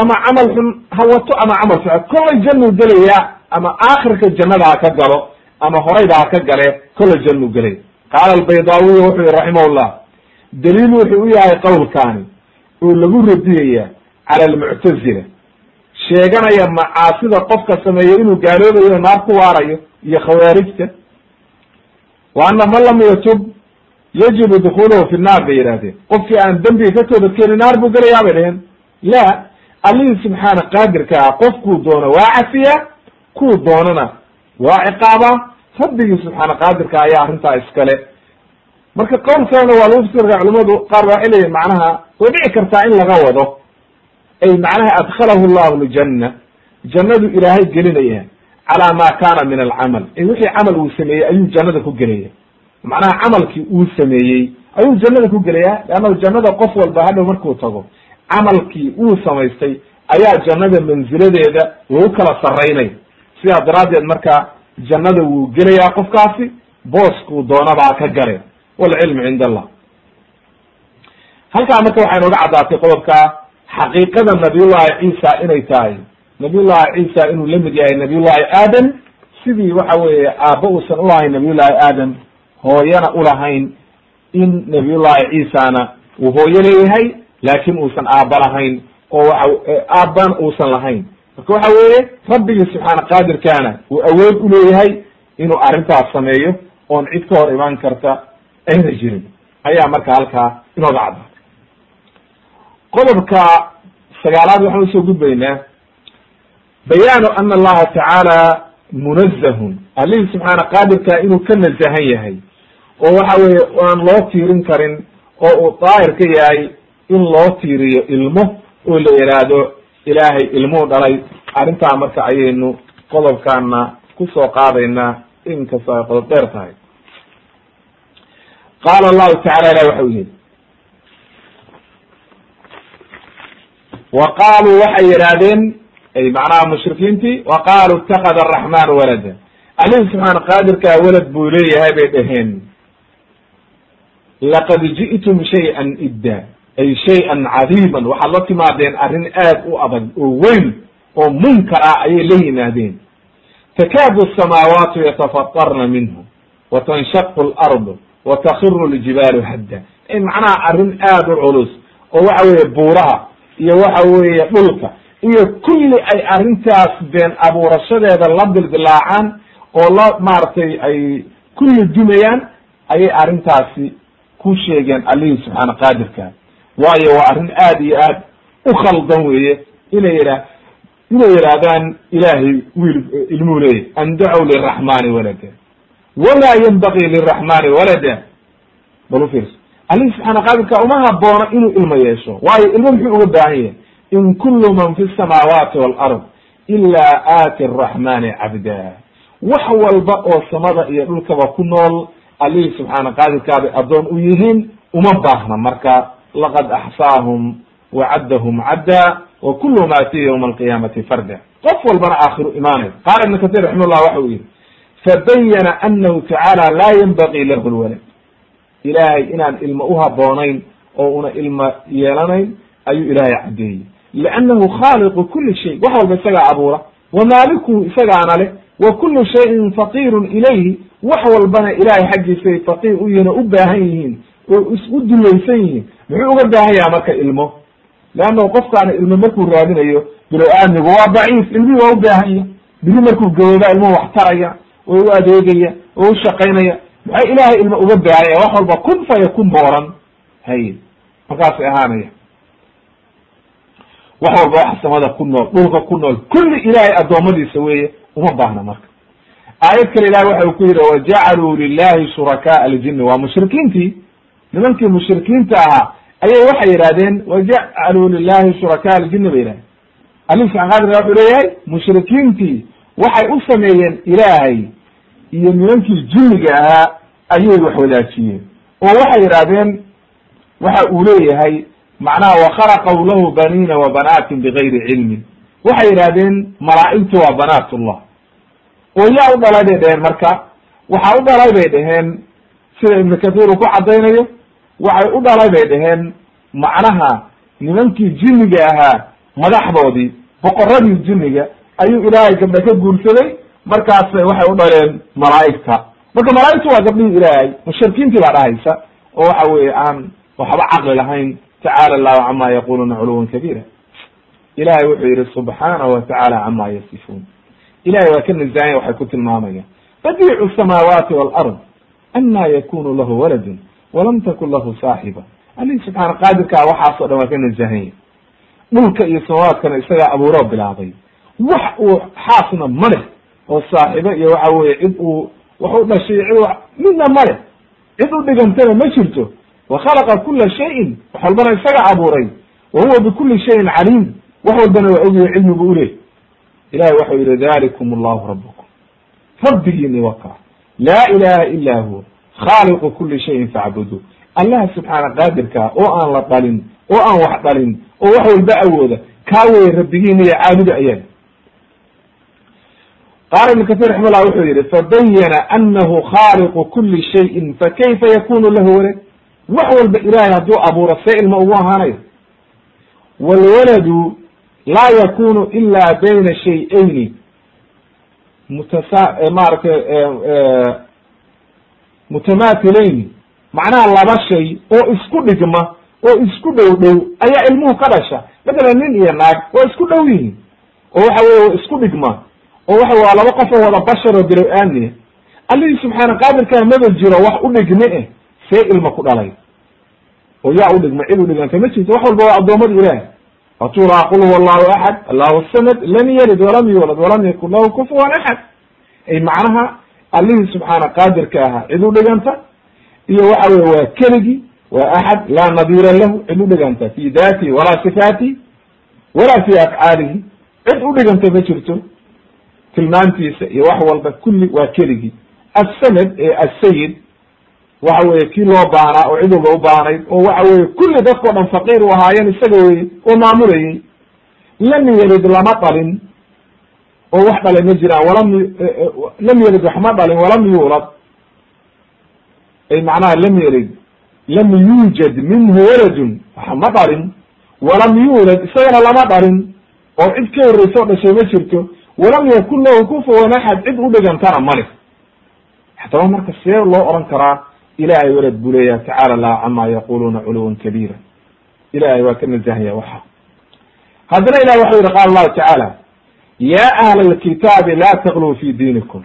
ama camal xun ha wato ama camal fiican kollay jannuu gelaya ama aakhirka jannada ha ka galo ama horayba ha ka gale kollay jannuu gelaya qaala albaydaawiy wuxuu yihi raximahullah daliil wuxuu u yahay qowlkaani oo lagu radiyaya cala almuctazila sheeganaya macaasida qofka sameeya inuu gaaloobayo naar ku waarayo iyo khawaarijta. Wa ana man lam yatub yajibu dukuluhu fi naar bay yidhahdeen qofkii aan dembiga ka toobadkeeni naar buu gelayaa bay dhaheen la allihii subxaana qaadirka ah qofkuu doono waa cafiya kuu doonana waa ciqaaba. Rabbigii subxaana qaadirka ayaa arrintaa iskale. Marka qowlkaana waa lagu fasirka culimadu qaar ba waxay leeyihiin macnaha way dhici kartaa in laga wado ay macnaha adkhalahu llahu ljanna jannadu ilaahay gelinaya calaa ma kana min alcamal. Wixii camal uu sameeyey ayuu jannada ku gelaya. Macnaha camalkii uu sameeyey ayuu jannada ku gelaya leanna jannada qof walba hadhow markuu tago camalkii uu samaystay ayaa jannada manziladeeda lagu kala saraynaya sidaa daraaddeed marka jannada wuu gelayaa qofkaasi booskuu doonabaa ka gale. Walcilmu cind allah. Halkaa marka waxay nooga caddaatay qodobka xaqiiqada nabiyullahi ciisa inay tahay. Nabiyullahi ciisa inuu la mid yahay nabiyullahi aadam sidii waxa weeye aabba uusan ulahayn nabiyullahi aadam hooyana ulahayn in nabiyullahi ciisana uu hooyo leeyahay laakin uusan aabba lahayn oo waxa aabbana uusan lahayn. Marka waxa weeye rabbigii subxaana qaadirkaana uu awood uleeyahay inuu arrintaas sameeyo oon cid ka hor imaan karta ayna jirin. Ayaa marka halkaa inooga caddaatay qodobka sagaalaad waxaan u soo gudbaynaa bayaanu ana allaha tacaala munazahun allihii subxaana qaadirka inuu ka nazahan yahay oo waxa weeye aan loo tiirin karin oo uu daahir ka yahay in loo tiiriyo ilmo oo la yidhaahdo ilaahay ilmuu dhalay. Arrintaa marka ayaynu qodobkaana ku soo qaadaynaa inkastoo ay qodob dheer tahay. Qaala allahu tacala ilah waxa u yihi wa qaaluu waxay yidhaahdeen macnaha mushrikiintii wa qaaluu itakada araxmanu walada. Alihi subxaana qaadirkaa welad buu leeyahay bay dhaheen. Laqad ji'tum shay-an idda ay shay-an cadiiban waxaad la timaadeen arrin aad u adag oo weyn oo munkar ah ayay la yimaadeen takaadu asamaawaatu yatafatarna minhu wa tanshaqu alardu wa takiru ljibaalu hadda. Macnaha arrin aad u culus oo waxa weeye buuraha iyo waxa weeye dhulka. Iyo kulli ay arrintaas been abuurashadeeda la dildilaacaan oo la maaragtay ay kulli dumayaan ayay arrintaasi ku sheegeen allihii subxaana qaadirka. Waayo waa arrin aad iyo aad u khaldan weeye. Inay yidhah inay yidhaahdaan ilaahay wiil ilmuu leeyahy an dacow liraxmani walada. Walaa yanbagii liraxmani walada. Bal u allihii subxaana qaadirka uma haboono inuu ilmo yeesho. Waayo ilmo muxuu uga baahan yahay? In kulu man fi samaawaati walard ilaa aati araxmani cabda wax walba oo samada iyo dhulkaba ku nool allihii subxaana qaadirkaabay addoon u yihiin uma baahna. Marka laqad axsaahum wacaddahum cadda wa kulu ma atiya ywma alqiyaamati farda. Qof walbana aakhiru imaanay qaala ibn katir raximah llah waxa uu yihi fabayana anahu tacaala laa yanbagii lahu lwalad ilaahay inaan ilmo uhaboonayn oo una ilmo yeelanayn ayuu ilaahay caddeeyey. liannahu khaaliqu kuli shay wax walba isagaa abuura. wa maalikuhu isagaana leh. wa kulu shayin faqiirun ilayhi wax walbana ilahay xaggiisay faqiir u yihiin oo u baahan yihiin oo isu dulaysan yihiin. muxuu uga baahan yaha marka ilmo? leannahu qofkaana ilmo markuu raadinayo bilow aadmigu waa daciif ilmihii waa u baahan ya biri markuu gabooba ilmuhu wax taraya oo u adeegaya oo u shaqaynaya maxay ilaahay ilmo uga baahanya wax walba kun fayakun booran. Hay markaasay ahaanaya wax walba wax samada ku nool dhulka ku nool kulli ilaahay addoommadiisa weeye uma baahna marka. Aayad kale ilahi waxa uu ku yidhi wajacaluu lilahi shurakaaa aljini waa mushrikiintii. Nimankii mushrikiinta ahaa ayay waxay yidhahdeen wajacaluu lilahi shurakaa aljini bay yidhahdeen. Ali subxan qadir wuxuu leeyahay mushrikiintii waxay u sameeyeen ilaahay iyo nimankii jinniga ahaa ayay wax wadaajiyeen oo waxay yidhahdeen waxa uu leeyahay macnaha wakhalaqaw lahu baniina wa banaatin bigayri cilmin. Waxay yidhahdeen malaa'igtu waa banaatullah. Oo yaa u dhalay bay dheheen marka? Waxaa u dhalay bay dheheen sida ibnu kathiir uu ku caddaynayo waxay u dhalay bay dheheen macnaha nimankii jinniga ahaa madaxdoodii boqoradii jinniga ayuu ilaahay gabdha ka guursaday markaasay waxay u dhaleen malaa'igta marka malaa'igtu waa gabdhihii ilaahay mushrikiintii baa dhahaysa oo waxa weeye aan waxba caqli lahayn tacaala allahu cama yaquluuna culuwan kabiira. Ilahay wuxuu yihi subxaanahu watacaala cama yasifuun. Ilahay waa ka nazahanya waxay ku tilmaamayaan. Badiicu samaawaati walard anna yakunu lahu waladun walam takun lahu saaxiba. Alihi subxaana qaadirkaa waxaasoo dhan waa ka nazahanya dhulka iyo samaawaadkana isagaa abuuroo bilaabay. Wax uu xaasna ma leh oo saaxibo iyo waxa weye cid uu wax u dhashay cid midna ma leh cid u dhigantana ma jirto wa khalaqa kula shayin wax walbana isaga abuuray wa huwa bikuli shayin caliim wax walbana waa ogyahay cilmigu uleh ilahi waxau yihi dalikum allahu rabukum rabbigiini waka laa ilaha ila huwa khaaliqu kuli shayin facbudu allaha subxaana qaadirkaa oo aan la dhalin oo aan wax dhalin oo wax walba awooda kaa weye rabbigiina iyo caabuda ayaga qaala ibn katir raxima llah wuxuu yihi fabayana anahu khaaliqu kuli shayin fakayfa yakunu lahu? Walad wax walba ilahay hadduu abuuro see ilma ugu ahaanayo. Wlwaladu laa yakunu ila bayna shay-ayni mutasa maaragtay mutamaathilayni macnaha laba shay oo isku dhigma oo isku dhow dhow ayaa ilmuhu ka dhasha. Matalan nin iyo naag waa isku dhow yihiin. Oo waxa weye isku dhigma oo waxa waa laba qof oo wada bashar oo bilow aamniya allihii subxaana qaadirkaa maba jiro wax u dhigme eh see ilma ku dhalay. Oo yaa u dhigma cid u dhiganta ma jirto. Wax walba waa addoommada ilaah watura qul huwa allahu axad allahu samad lam yalid walam yuulad walam yakun lahu kufuwan axad ay macnaha allihii subxaana qaadirka ahaa cid u iyo waxa weye waa keligii waa axad laa nadiira lahu cid u fi daatihi walaa sifaatihi walaa fi afcaalihi. Cid u ma jirto tilmaantiisa iyo wax walba kulli waa keligii. Assamad ee assayid waxa weye kii loo baahnaa oo cid walba oo waxa weye kulli dadkao dhan faqiir u ahaayeen isaga weye oo maamulayay lam yalid lama dhalin oo wax dhalay ma jiraan walam lam yalid wax ma dhalin walam yuulad. Ay macnaha lam yalid lam yuujad minhu waladun waxa ma dhalin walam yuulad isagana lama dhalin oo cid ka horreysa o dhashay ma jirto walam yakun lahu kufuwan axad cid u dhigantana male haddaba marka see loo oran karaa ilahay walad buu leeyahay tacaala lah cama yaquluuna culuwan kabiira. Ilahay waa ka nazahaya waxa. Haddana ilahi waxau yihi qaala allahu tacaala ya ahla alkitaabi laa tagluu fi diinikum.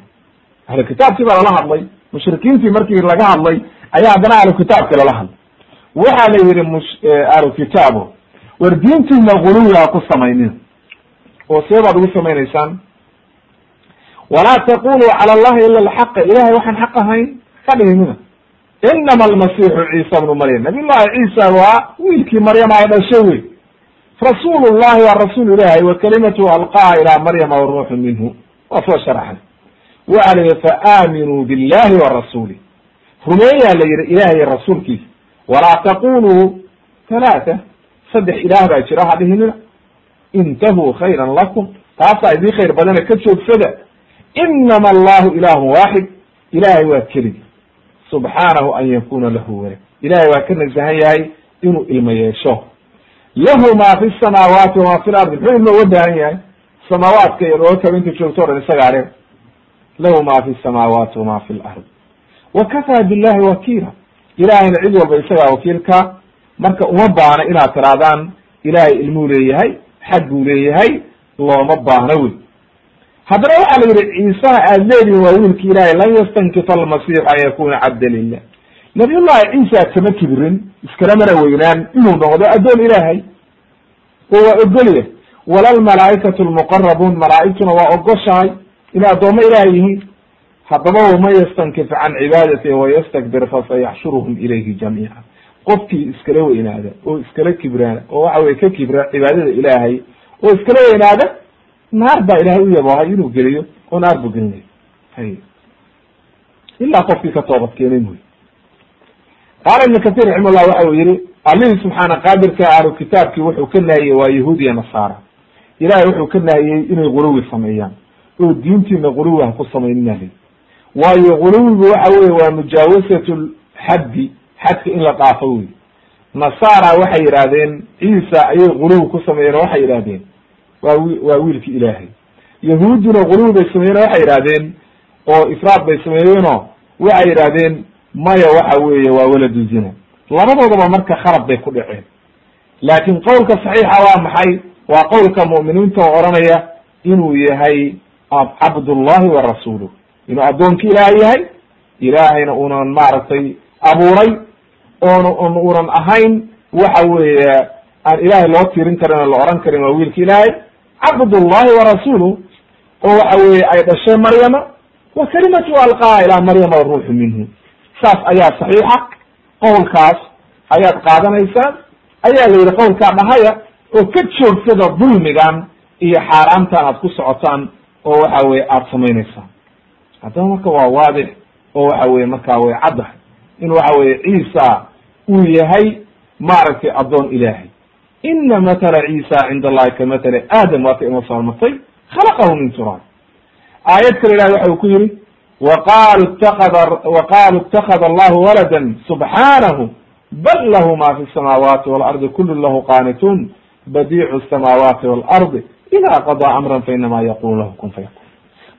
Ahlu kitaabkii baa lala hadlay mushrikiintii markii laga hadlay ayaa haddana ahlu kitaabki lala hadlay. Waxaa la yihi mus ahlu kitaabo war diintiina guluwi ku samaynina oo see baad ugu samaynaysaan walaa taquluu cala allahi ila alxaqa. Ilahay waxaan xaq ahayn ka dhihimina inama almasixu ciisa bnu maryam. Nabiy llahi ciisa waa wiilkii maryama ay dhashay wey rasuul llahi waa rasuul ilahay wa kalimatu alqaha ilaa maryama waruuxu minhu. Waa soo sharaxay. Waxa la yihi faaaminuu billahi wa rasuuli rumeeyaa la yihi ilahay iyo rasuulkiisa. Walaa taquluu talaata saddex ilaah baa jira ha dhihinina intahuu khayran lakum taasaa idii khayr badana ka joogsada inama allahu ilaahu waaxid ilahay waa keligi subxaanahu an yakuna lahu walad ilahay waa ka nasahan yahay inuu ilmo yeesho lahu ma fi samaawaati wama fi lardi muxuu ilmo uga baahan yahay samaawaadka iyo dhoolkaba inta joogto o dhan isagaa le lahu ma fi samaawaati wama fi lard wa kafaa billahi wakiila ilahayna cid walba isagaa wakiilka marka uma baana inaad tirahdaan ilahay ilmuu leeyahay xag buu leeyahay looma baahno wey haddana waxaa la yihi ciisaha aad leedihin waa wiilki ilahay lan yastankifa almasixu an yakuna cabda lilah nabiy llahi ciisa kama kibirin iskalamana weynaan inuu noqdo addoon ilaahay. Oo waa ogolya wala almalaaikatu lmuqarabuun malaaigtuna waa ogoshahay inay addoommo ilahay yihiin. Haddaba waman yastankif can cibaadatihi wayastakbir fasayaxshuruhum ilayhi jamiica qofkii iskala weynaada oo iskala kibraana oo waxa weye ka kibra cibaadada ilaahay oo iskala weynaada naar baa ilahay u yaboohay inuu geliyo oo naar buu gelinaya hay. Ilaa qofkii ka toobad keenay mooy qaala ibn katir raximahullah waxa uu yihi allihii subxaana qaadirka ahlu kitaabkii wuxuu ka nahiyey waa yahuud iyo nasaara. Ilahay wuxuu ka nahiyey inay guluwi sameeyaan oo diintiina guluwi ha ku samaynina li waayo guluwigu waxa weye waa mujaawasat lxaddi xadka in la dhaafo wey nasaara waxay yidhaahdeen ciisa ayay guluwi ku sameeyeen oo waxay yidhahdeen waa wi waa wiilki ilaahay. Yahuudduna guluwi bay sameeyeen oo waxay yidhahdeen oo ifraad bay sameeyeenoo waxay yidhahdeen maya waxa weeye waa waladu zina. Labadoodaba marka khalad bay ku dhaceen. Laakin qowlka saxiixa waa maxay? Waa qowlka mu'miniinta oo odhanaya inuu yahay cabdullahi wa rasuuluh inuu addoonki ilaahay yahay ilaahayna unan maaragtay abuuray oon on unan ahayn waxa weeye aan ilaahay loo tirin karin oo la oran karin waa wiilka ilaahay cabdullahi wa rasuuluh oo waxa weeye ay dhashay maryama wa kalimatu alqaha ilaa maryama waruuxu minhu. Saas ayaa saxiixa qowlkaas ayaad qaadanaysaan ayaa la yidhi qowlkaa dhahaya oo ka joogsada dulmigan iyo xaaraamtan aad ku socotaan oo waxa weye aada samaynaysaan. Haddaba marka waa waadix oo waxa weye markaa way caddahay. In waxa weye ciisa uu yahay maaragtay addoon ilaahay. Ina matala ciisa cinda allahi ka matali aadam waata inoo soo hormartay khalaqahu min turaab aayad kale ilahi waxa uu ku yihi waqalu itakada waqalu itakada allahu walada subxaanahu bal lahu ma fi samaawaati waalardi kullu lahu qaanituun badiicu samaawaati waalardi ida qadaa amran fainama yaqulu lahu kun fayakun.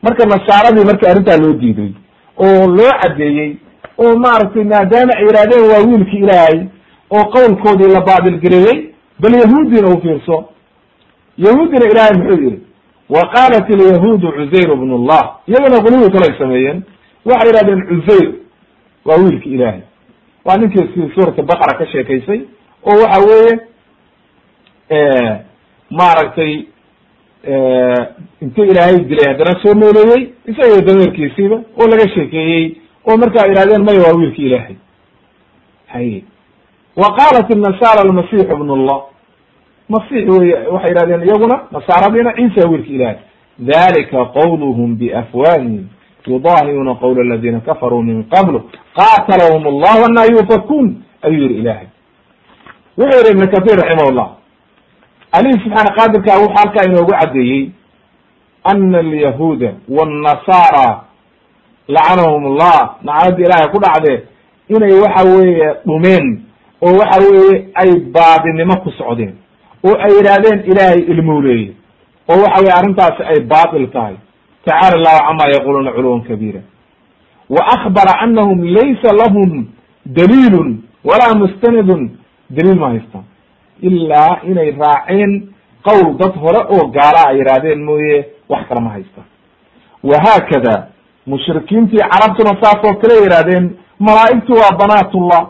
Marka nasaaradii marka arrintaa loo diiday oo loo caddeeyey oo maaragtay maadaama ay yidhahdeen waa wiilki ilaahay oo qowlkoodii la baadilgareeyey bal yahuudina u fiirso. Yahuudina ilaahay muxuu yihi wa qaalat ilyahuudu cuzayr bn llah iyagana guluwi kalay sameeyeen. Waxay yidhahdeen cuzayr waa wiilki ilaahay. Waa ninkii si suurata baqara ka sheekaysay oo waxa weeye maaragtay inta ilaahay dilay haddana soo nooleeyey isaga dameerkiisiiba oo laga sheekeeyey oo markaa yihahdeen maya waa wiilki ilaahay. Hay. Wa qaalat inasara almasixu bn llah masix wey waxay yihahdeen iyaguna nasaaradiina ciisa wiilki ilaahay. Dalika qawluhum biafwaahihim yudahiruuna qawla aladina kafaruu min qablu. Qatalahum allah ana yufakun ayuu yihi ilahay wuxuu yihi ibn kathir raximah llah alihi subxaana qaadirka wuxuu halkaa inoogu caddeeyey ana alyahuuda wannasara lacanahum allah nacladii ilaahay ku dhacdee inay waxa weeye dhumeen oo waxa weeye ay baadinimo ku socdeen oo ay yidhaahdeen ilaahay ilmuu oo waxa weye arrintaasi ay baatil tahay. Tacaala allahu cama yaquluuna culuwan kabiira. Wa akbara anahum laysa lahum daliilun walaa mustanidun daliil ma haystaan ilaa inay raaceen qowl dad hore oo gaala ay yidhaahdeen mooye wax kale ma haystaan wahaakada mushrikiintii carabtuna saasoo kale yidhahdeen malaa'igtu waa banaatullah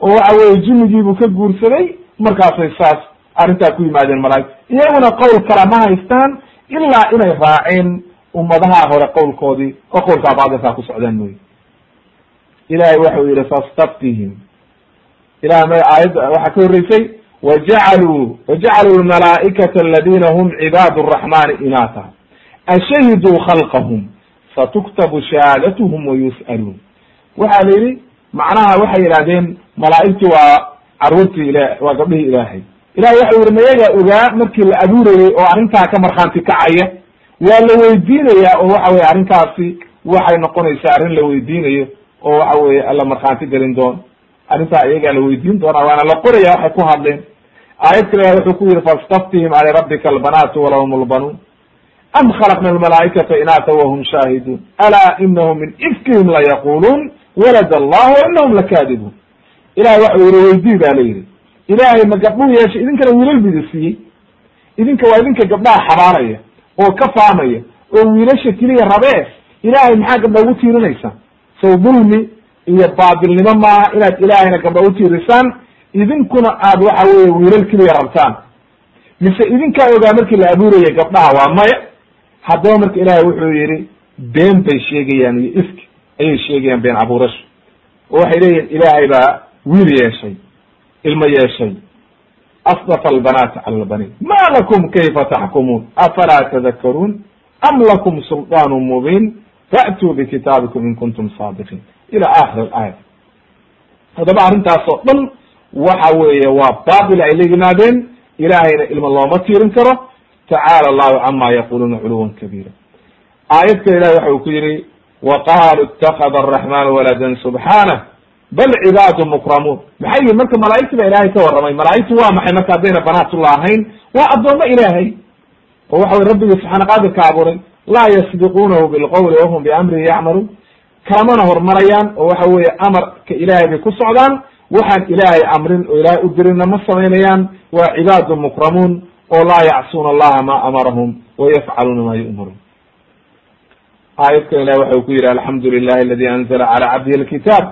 oo waxa weye jinnigiibuu ka guursaday markaasay saas arrintaa ku yimaadeen malaa'igt iyaguna qowl kale ma haystaan ilaa inay raaceen ummadaha hore qowlkoodii oo qowlkaa baatilkaa ku socdaan mooye. Ilahay waxau yihi fastaftihim ilahay ma aayadda waxaa ka horreysay wajacaluu wajacaluu lmalaa'ikata aladina hum cibaad araxmani inaata ashahiduu khalqahum satuktabu shahaadatuhum wayus'aluun waxaa la yidhi macnaha waxay yidhahdeen malaa'igtu waa caruurtii ila waa gabdhihii ilaahay. Ilahay waxau yihi mayagaa ogaa markii la abuurayey oo arrintaa ka markhaanti kacaya waa la weydiinayaa oo waxa weye arrintaasi waxay noqonaysaa arrin la weydiinayo oo waxa weye alla markhaanti gelin doono arrintaa iyagaa la weydiin doonaa waana la qoraya waxay ku hadleen. Aayad kale wuxuu ku yihi fastaftihim alirabbika albanaatu walahum lbanuun am khalaqna almalaa'ikata inaata wahum shaahiduun alaa inahum min ifkihim layaquluun walad allah wa inahum lakaadibuun ilahay waxau yihi weydii ba la yidhi ilaahay ma gabdhuu yeeshay idinkana wiilal bidi siiyey idinka waa idinka gabdhaha xabaaraya oo ka faamaya oo wiilasha keliya rabee ilaahay maxaa gabdha ugu tiirinaysaa sow dulmi iyo baatilnimo maaha inaad ilaahayna gabdha utiirisaan idinkuna aad waxa weye wiilal keliya rabtaan mise idinkaa ogaa markii la abuuraya gabdhaha waa maya haddaba marka ilaahay wuxuu yihi been bay sheegayaan iyo ifki ayay sheegayaan been abuurasho oo waxay leeyihiin ilaahay baa wiil yeeshay ilmo yeeshay. Asdafa albanaati cala albaniin. Ma lakum kayfa taxkumuun afalaa tadakaruun am lakum sulطaanu mubiin? Fa'tuu bikitaabikum in kuntum saadiqiin. Ila akhir alaaya. Haddaba arrintaas oo dhan waxa weeye waa baatil ay la yimaadeen. Ilaahayna ilmo looma tiirin karo tacaala allahu cama yaquluuna culuwan kabiira aayad kale ilahi waxa uu ku yihi waqaaluu itakada araxmanu waladan subxaanah bal cibaadu mukramuun maxay yihiin marka malaa'igti ba ilaahay ka warramay malaa'igtu waa maxay marka haddayna banaatullah ahayn waa addoommo ilaahay oo waxa wey rabbigii subxaana qaadirka abuuray laa yasbiquunahu bilqowli wahum biamrihi yacmaluun kalamana hormarayaan oo waxa weeye amarka ilaahay bay ku socdaan waxaan ilaahay amrin oo ilaahay u dirinna ma samaynayaan waa cibaadu mukramuun oo laa yacsuuna allaha ma amarahum wayafcaluuna ma yu'maruun. Aayadkan ilahi waxa uu ku yihi alxamdu lilahi aladi anzla cala cabdihi alkitaab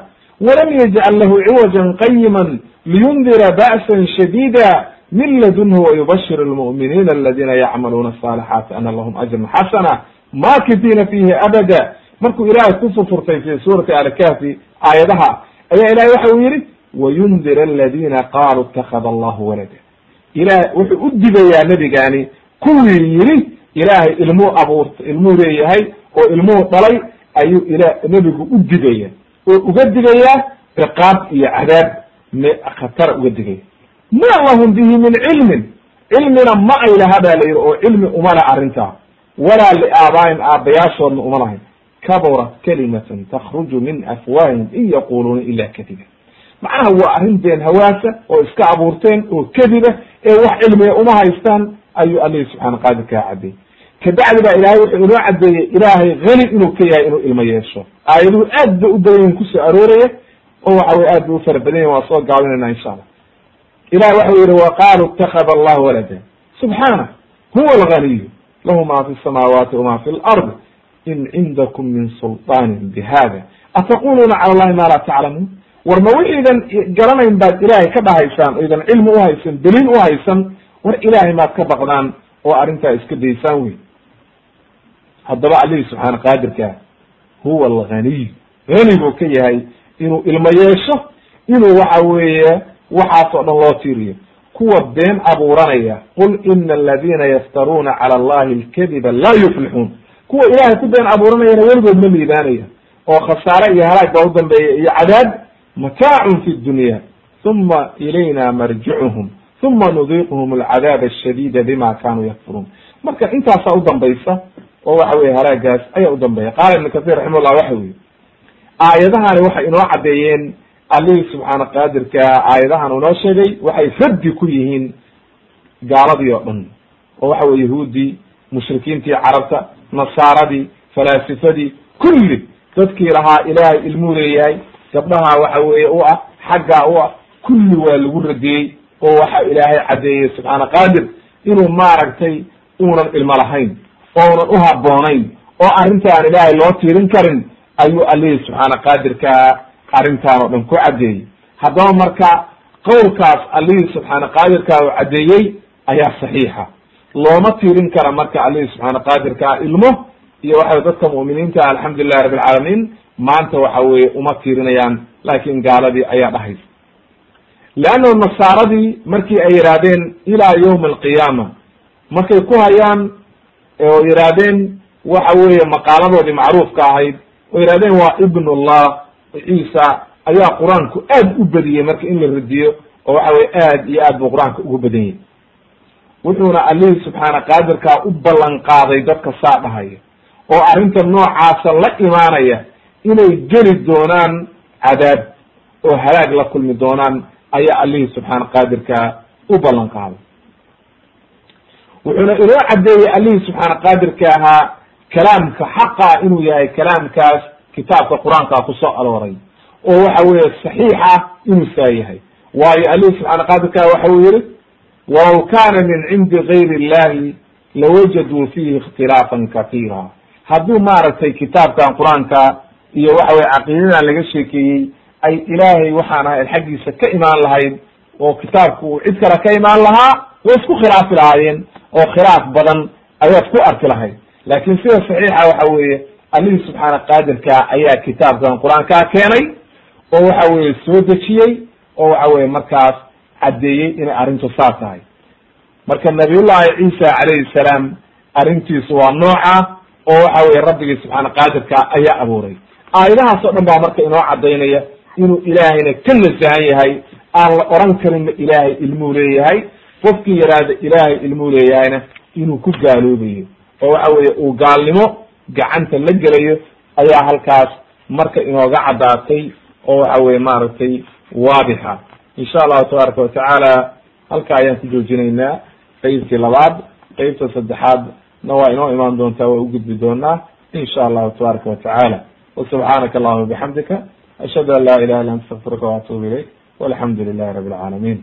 walam yajcal lahu ciwajan qayima liyundira ba'san shadida min ladunhu wayubashir lmu'miniina aladina yacmaluuna asalixaati ana lahum ajran xasana makidiina fihi abada. Markuu ilaahay ku furfurtay fi suurati alkahfi aayadaha ayaa ilahay waxa uu yihi wayundir aladina qaluu itakada allahu walada ilahay wuxuu u digayaa nebigani. Kuwii yidhi ilaahay ilmuu abuurta ilmuu leeyahay oo ilmuhu dhalay ayuu ila nebigu u digaya oo uga digayaa ciqaab iyo cadaab. Khatara uga digaya ma lahum bihi min cilmin. Cilmina ma ay laha ba la yidhi oo cilmi uma le arrintaa. Walaa liaabaain aabbayaashoodna uma lahayn. Kaburat kalimatan takhruju min afwaahihim in yaquluuna ila kadiba macnaha waa arrin been hawaasa oo iska abuurteen oo kadiba ee wax cilmiga uma haystaan ayuu alihi subxaana qaadir kaa caddeeyey kabacdi baa ilahay wuxuu inoo caddeeyey ilaahay hani inuu ka yahay inuu ilmo yeesho. Aayaduhu aad bay u ku soo arooraya oo waxa weye aad bay u fara badan soo gaabinayna insha allah ilahi waxau yihi waqaaluu itakada allahu walada. Subxaanah huwa alganiyu lahu ma fi samaawaati wama fi lard in cindakum min sulطaanin bihada ataquluuna cala allahi ma laa taclamuun war ma wixiidan garanayn baad ilaahay ka dhahaysaan oydan cilmi uhaysan daliil uhaysan war ilaahay maad ka baqdaan oo arrintaa iska daysaan wey haddaba alihi subxaana qaadirka huwa alganiy hani buu ka yahay inuu ilmo yeesho inuu waxa weeye waxaas oo dhan loo tiiriyo. Kuwa been abuuranaya qul ina aladina yaftaruuna cala allahi alkadiba laa yuflixuun. Kuwa ilaahay ku been abuuranayana weligood ma liibaanaya oo khasaare iyo halaag baa u dambeeya iyo cadaab mataacun fi dunya uma ilayna marjicuhum uma nudiiquhum alcadaab ashadida bima kanuu yakfuruun marka intaasaa u dambaysa oo waxa weye halaagaas ayaa u dambeeya qaala ibnu kathir raximahullah waxa weye aayadahani waxay inoo caddeeyeen allihii subxaana qaadirka aayadahan uu noo sheegay waxay raddi ku yihiin gaaladii oo dhan oo waxa weye yahuuddii mushrikiintii carabta nasaaradii falaasifadii kulli dadkii lahaa ilaahay ilmuu leeyahay gabdhaha waxa weeye u ah xaggaa u ah kulli waa lagu radiyey oo waxa ilaahay caddeeyey subxaana qaadir inuu maaragtay uunan ilmo lahayn oonan u habboonayn oo arrintaan ilaahay loo tiirin karin ayuu allihii subxaana qaadirka arrintaan oo dhan ku caddeeyey haddaba marka qowlkaas allihii subxaana qaadirka uu caddeeyey ayaa saxiixa. Looma tiirin kara marka allihii subxaana qaadirkaa ilmo iyo waxa dadka mu'miniinta alxamdulilahi rabbi alcaalamiin maanta waxa weye uma tiirinayaan laakin gaaladii ayaa dhahaysa leannahu nasaaradii markii ay yidhaahdeen ilaa yawmi alqiyaama markay ku hayaan oo yidhaahdeen waxa weeye maqaaladoodii macruufka ahayd oo yidhahdeen waa ibnullah ciisa ayaa qur'aanku aad u badiyey marka in la radiyo oo waxa weye aad iyo aad buu qur'aanka ugu badan yahy wuxuuna allihii subxaana qaadirkaa u ballan qaaday dadka saa dhahaya oo arrinta noocaasa la imaanaya inay geli doonaan cadaab oo halaag la kulmi doonaan ayaa allihii subxaana qaadirka u ballan qaaday wuxuuna inoo caddeeyey allihii subxaana qaadirka ahaa kalaamka xaqa inuu yahay kalaamkaas kitaabka qur'aankaa ku soo alooray oo waxa weeye saxiixa inuu saa yahay. Waayo allihii subxaana qaadirka waxa uu yihi walaw kana min cindi gayri illahi lawajaduu fihi ikhtilaafan katiira hadduu maaragtay kitaabkan qur'aanka iyo waxa weye caqiidadan laga sheekeeyey ay ilaahay waxaan ahayd xaggiisa ka imaan lahayd oo kitaabku uu cid kale ka imaan lahaa way isku khilaafi lahaayeen oo khilaaf badan ayaad ku arki lahayd. Laakin sida saxiixa waxa weeye allihii subxaana qaadirka ayaa kitaabkan qur'aankaa keenay oo waxa weeye soo dejiyey oo waxa weye markaas caddeeyey inay arrintu saas tahay. Marka nabiyullahi ciisa calayhi salaam arrintiisu waa nooca oo waxa weye rabbigii subxaana qaadirka ayaa abuuray. Aayadahaas dhan baa marka inoo caddaynaya inuu ilaahayna ka nasahan yahay aan la oran karinna ilaahay ilmuu leeyahay qofkii yaraada ilaahay ilmuu leeyahayna inuu ku gaaloobayo. Oo waxa weeye uu gaalnimo gacanta la gelayo ayaa halkaas marka inooga caddaatay oo waxa weye maaragtay waadixa. Insha allahu tabaaraka watacaala halka ayaan ku joojinaynaa. Qeybtii labaad qeybta saddexaad na waa inoo imaan doontaa waa ugudbi doonaa in sha allahu tabaaraka watacaala wasubxaanaka allahuma bixamdika ashhadu an laa ilaha illa anta astaqfiruka waatuubu ilayk walxamdu lilahi rabi alcaalamiin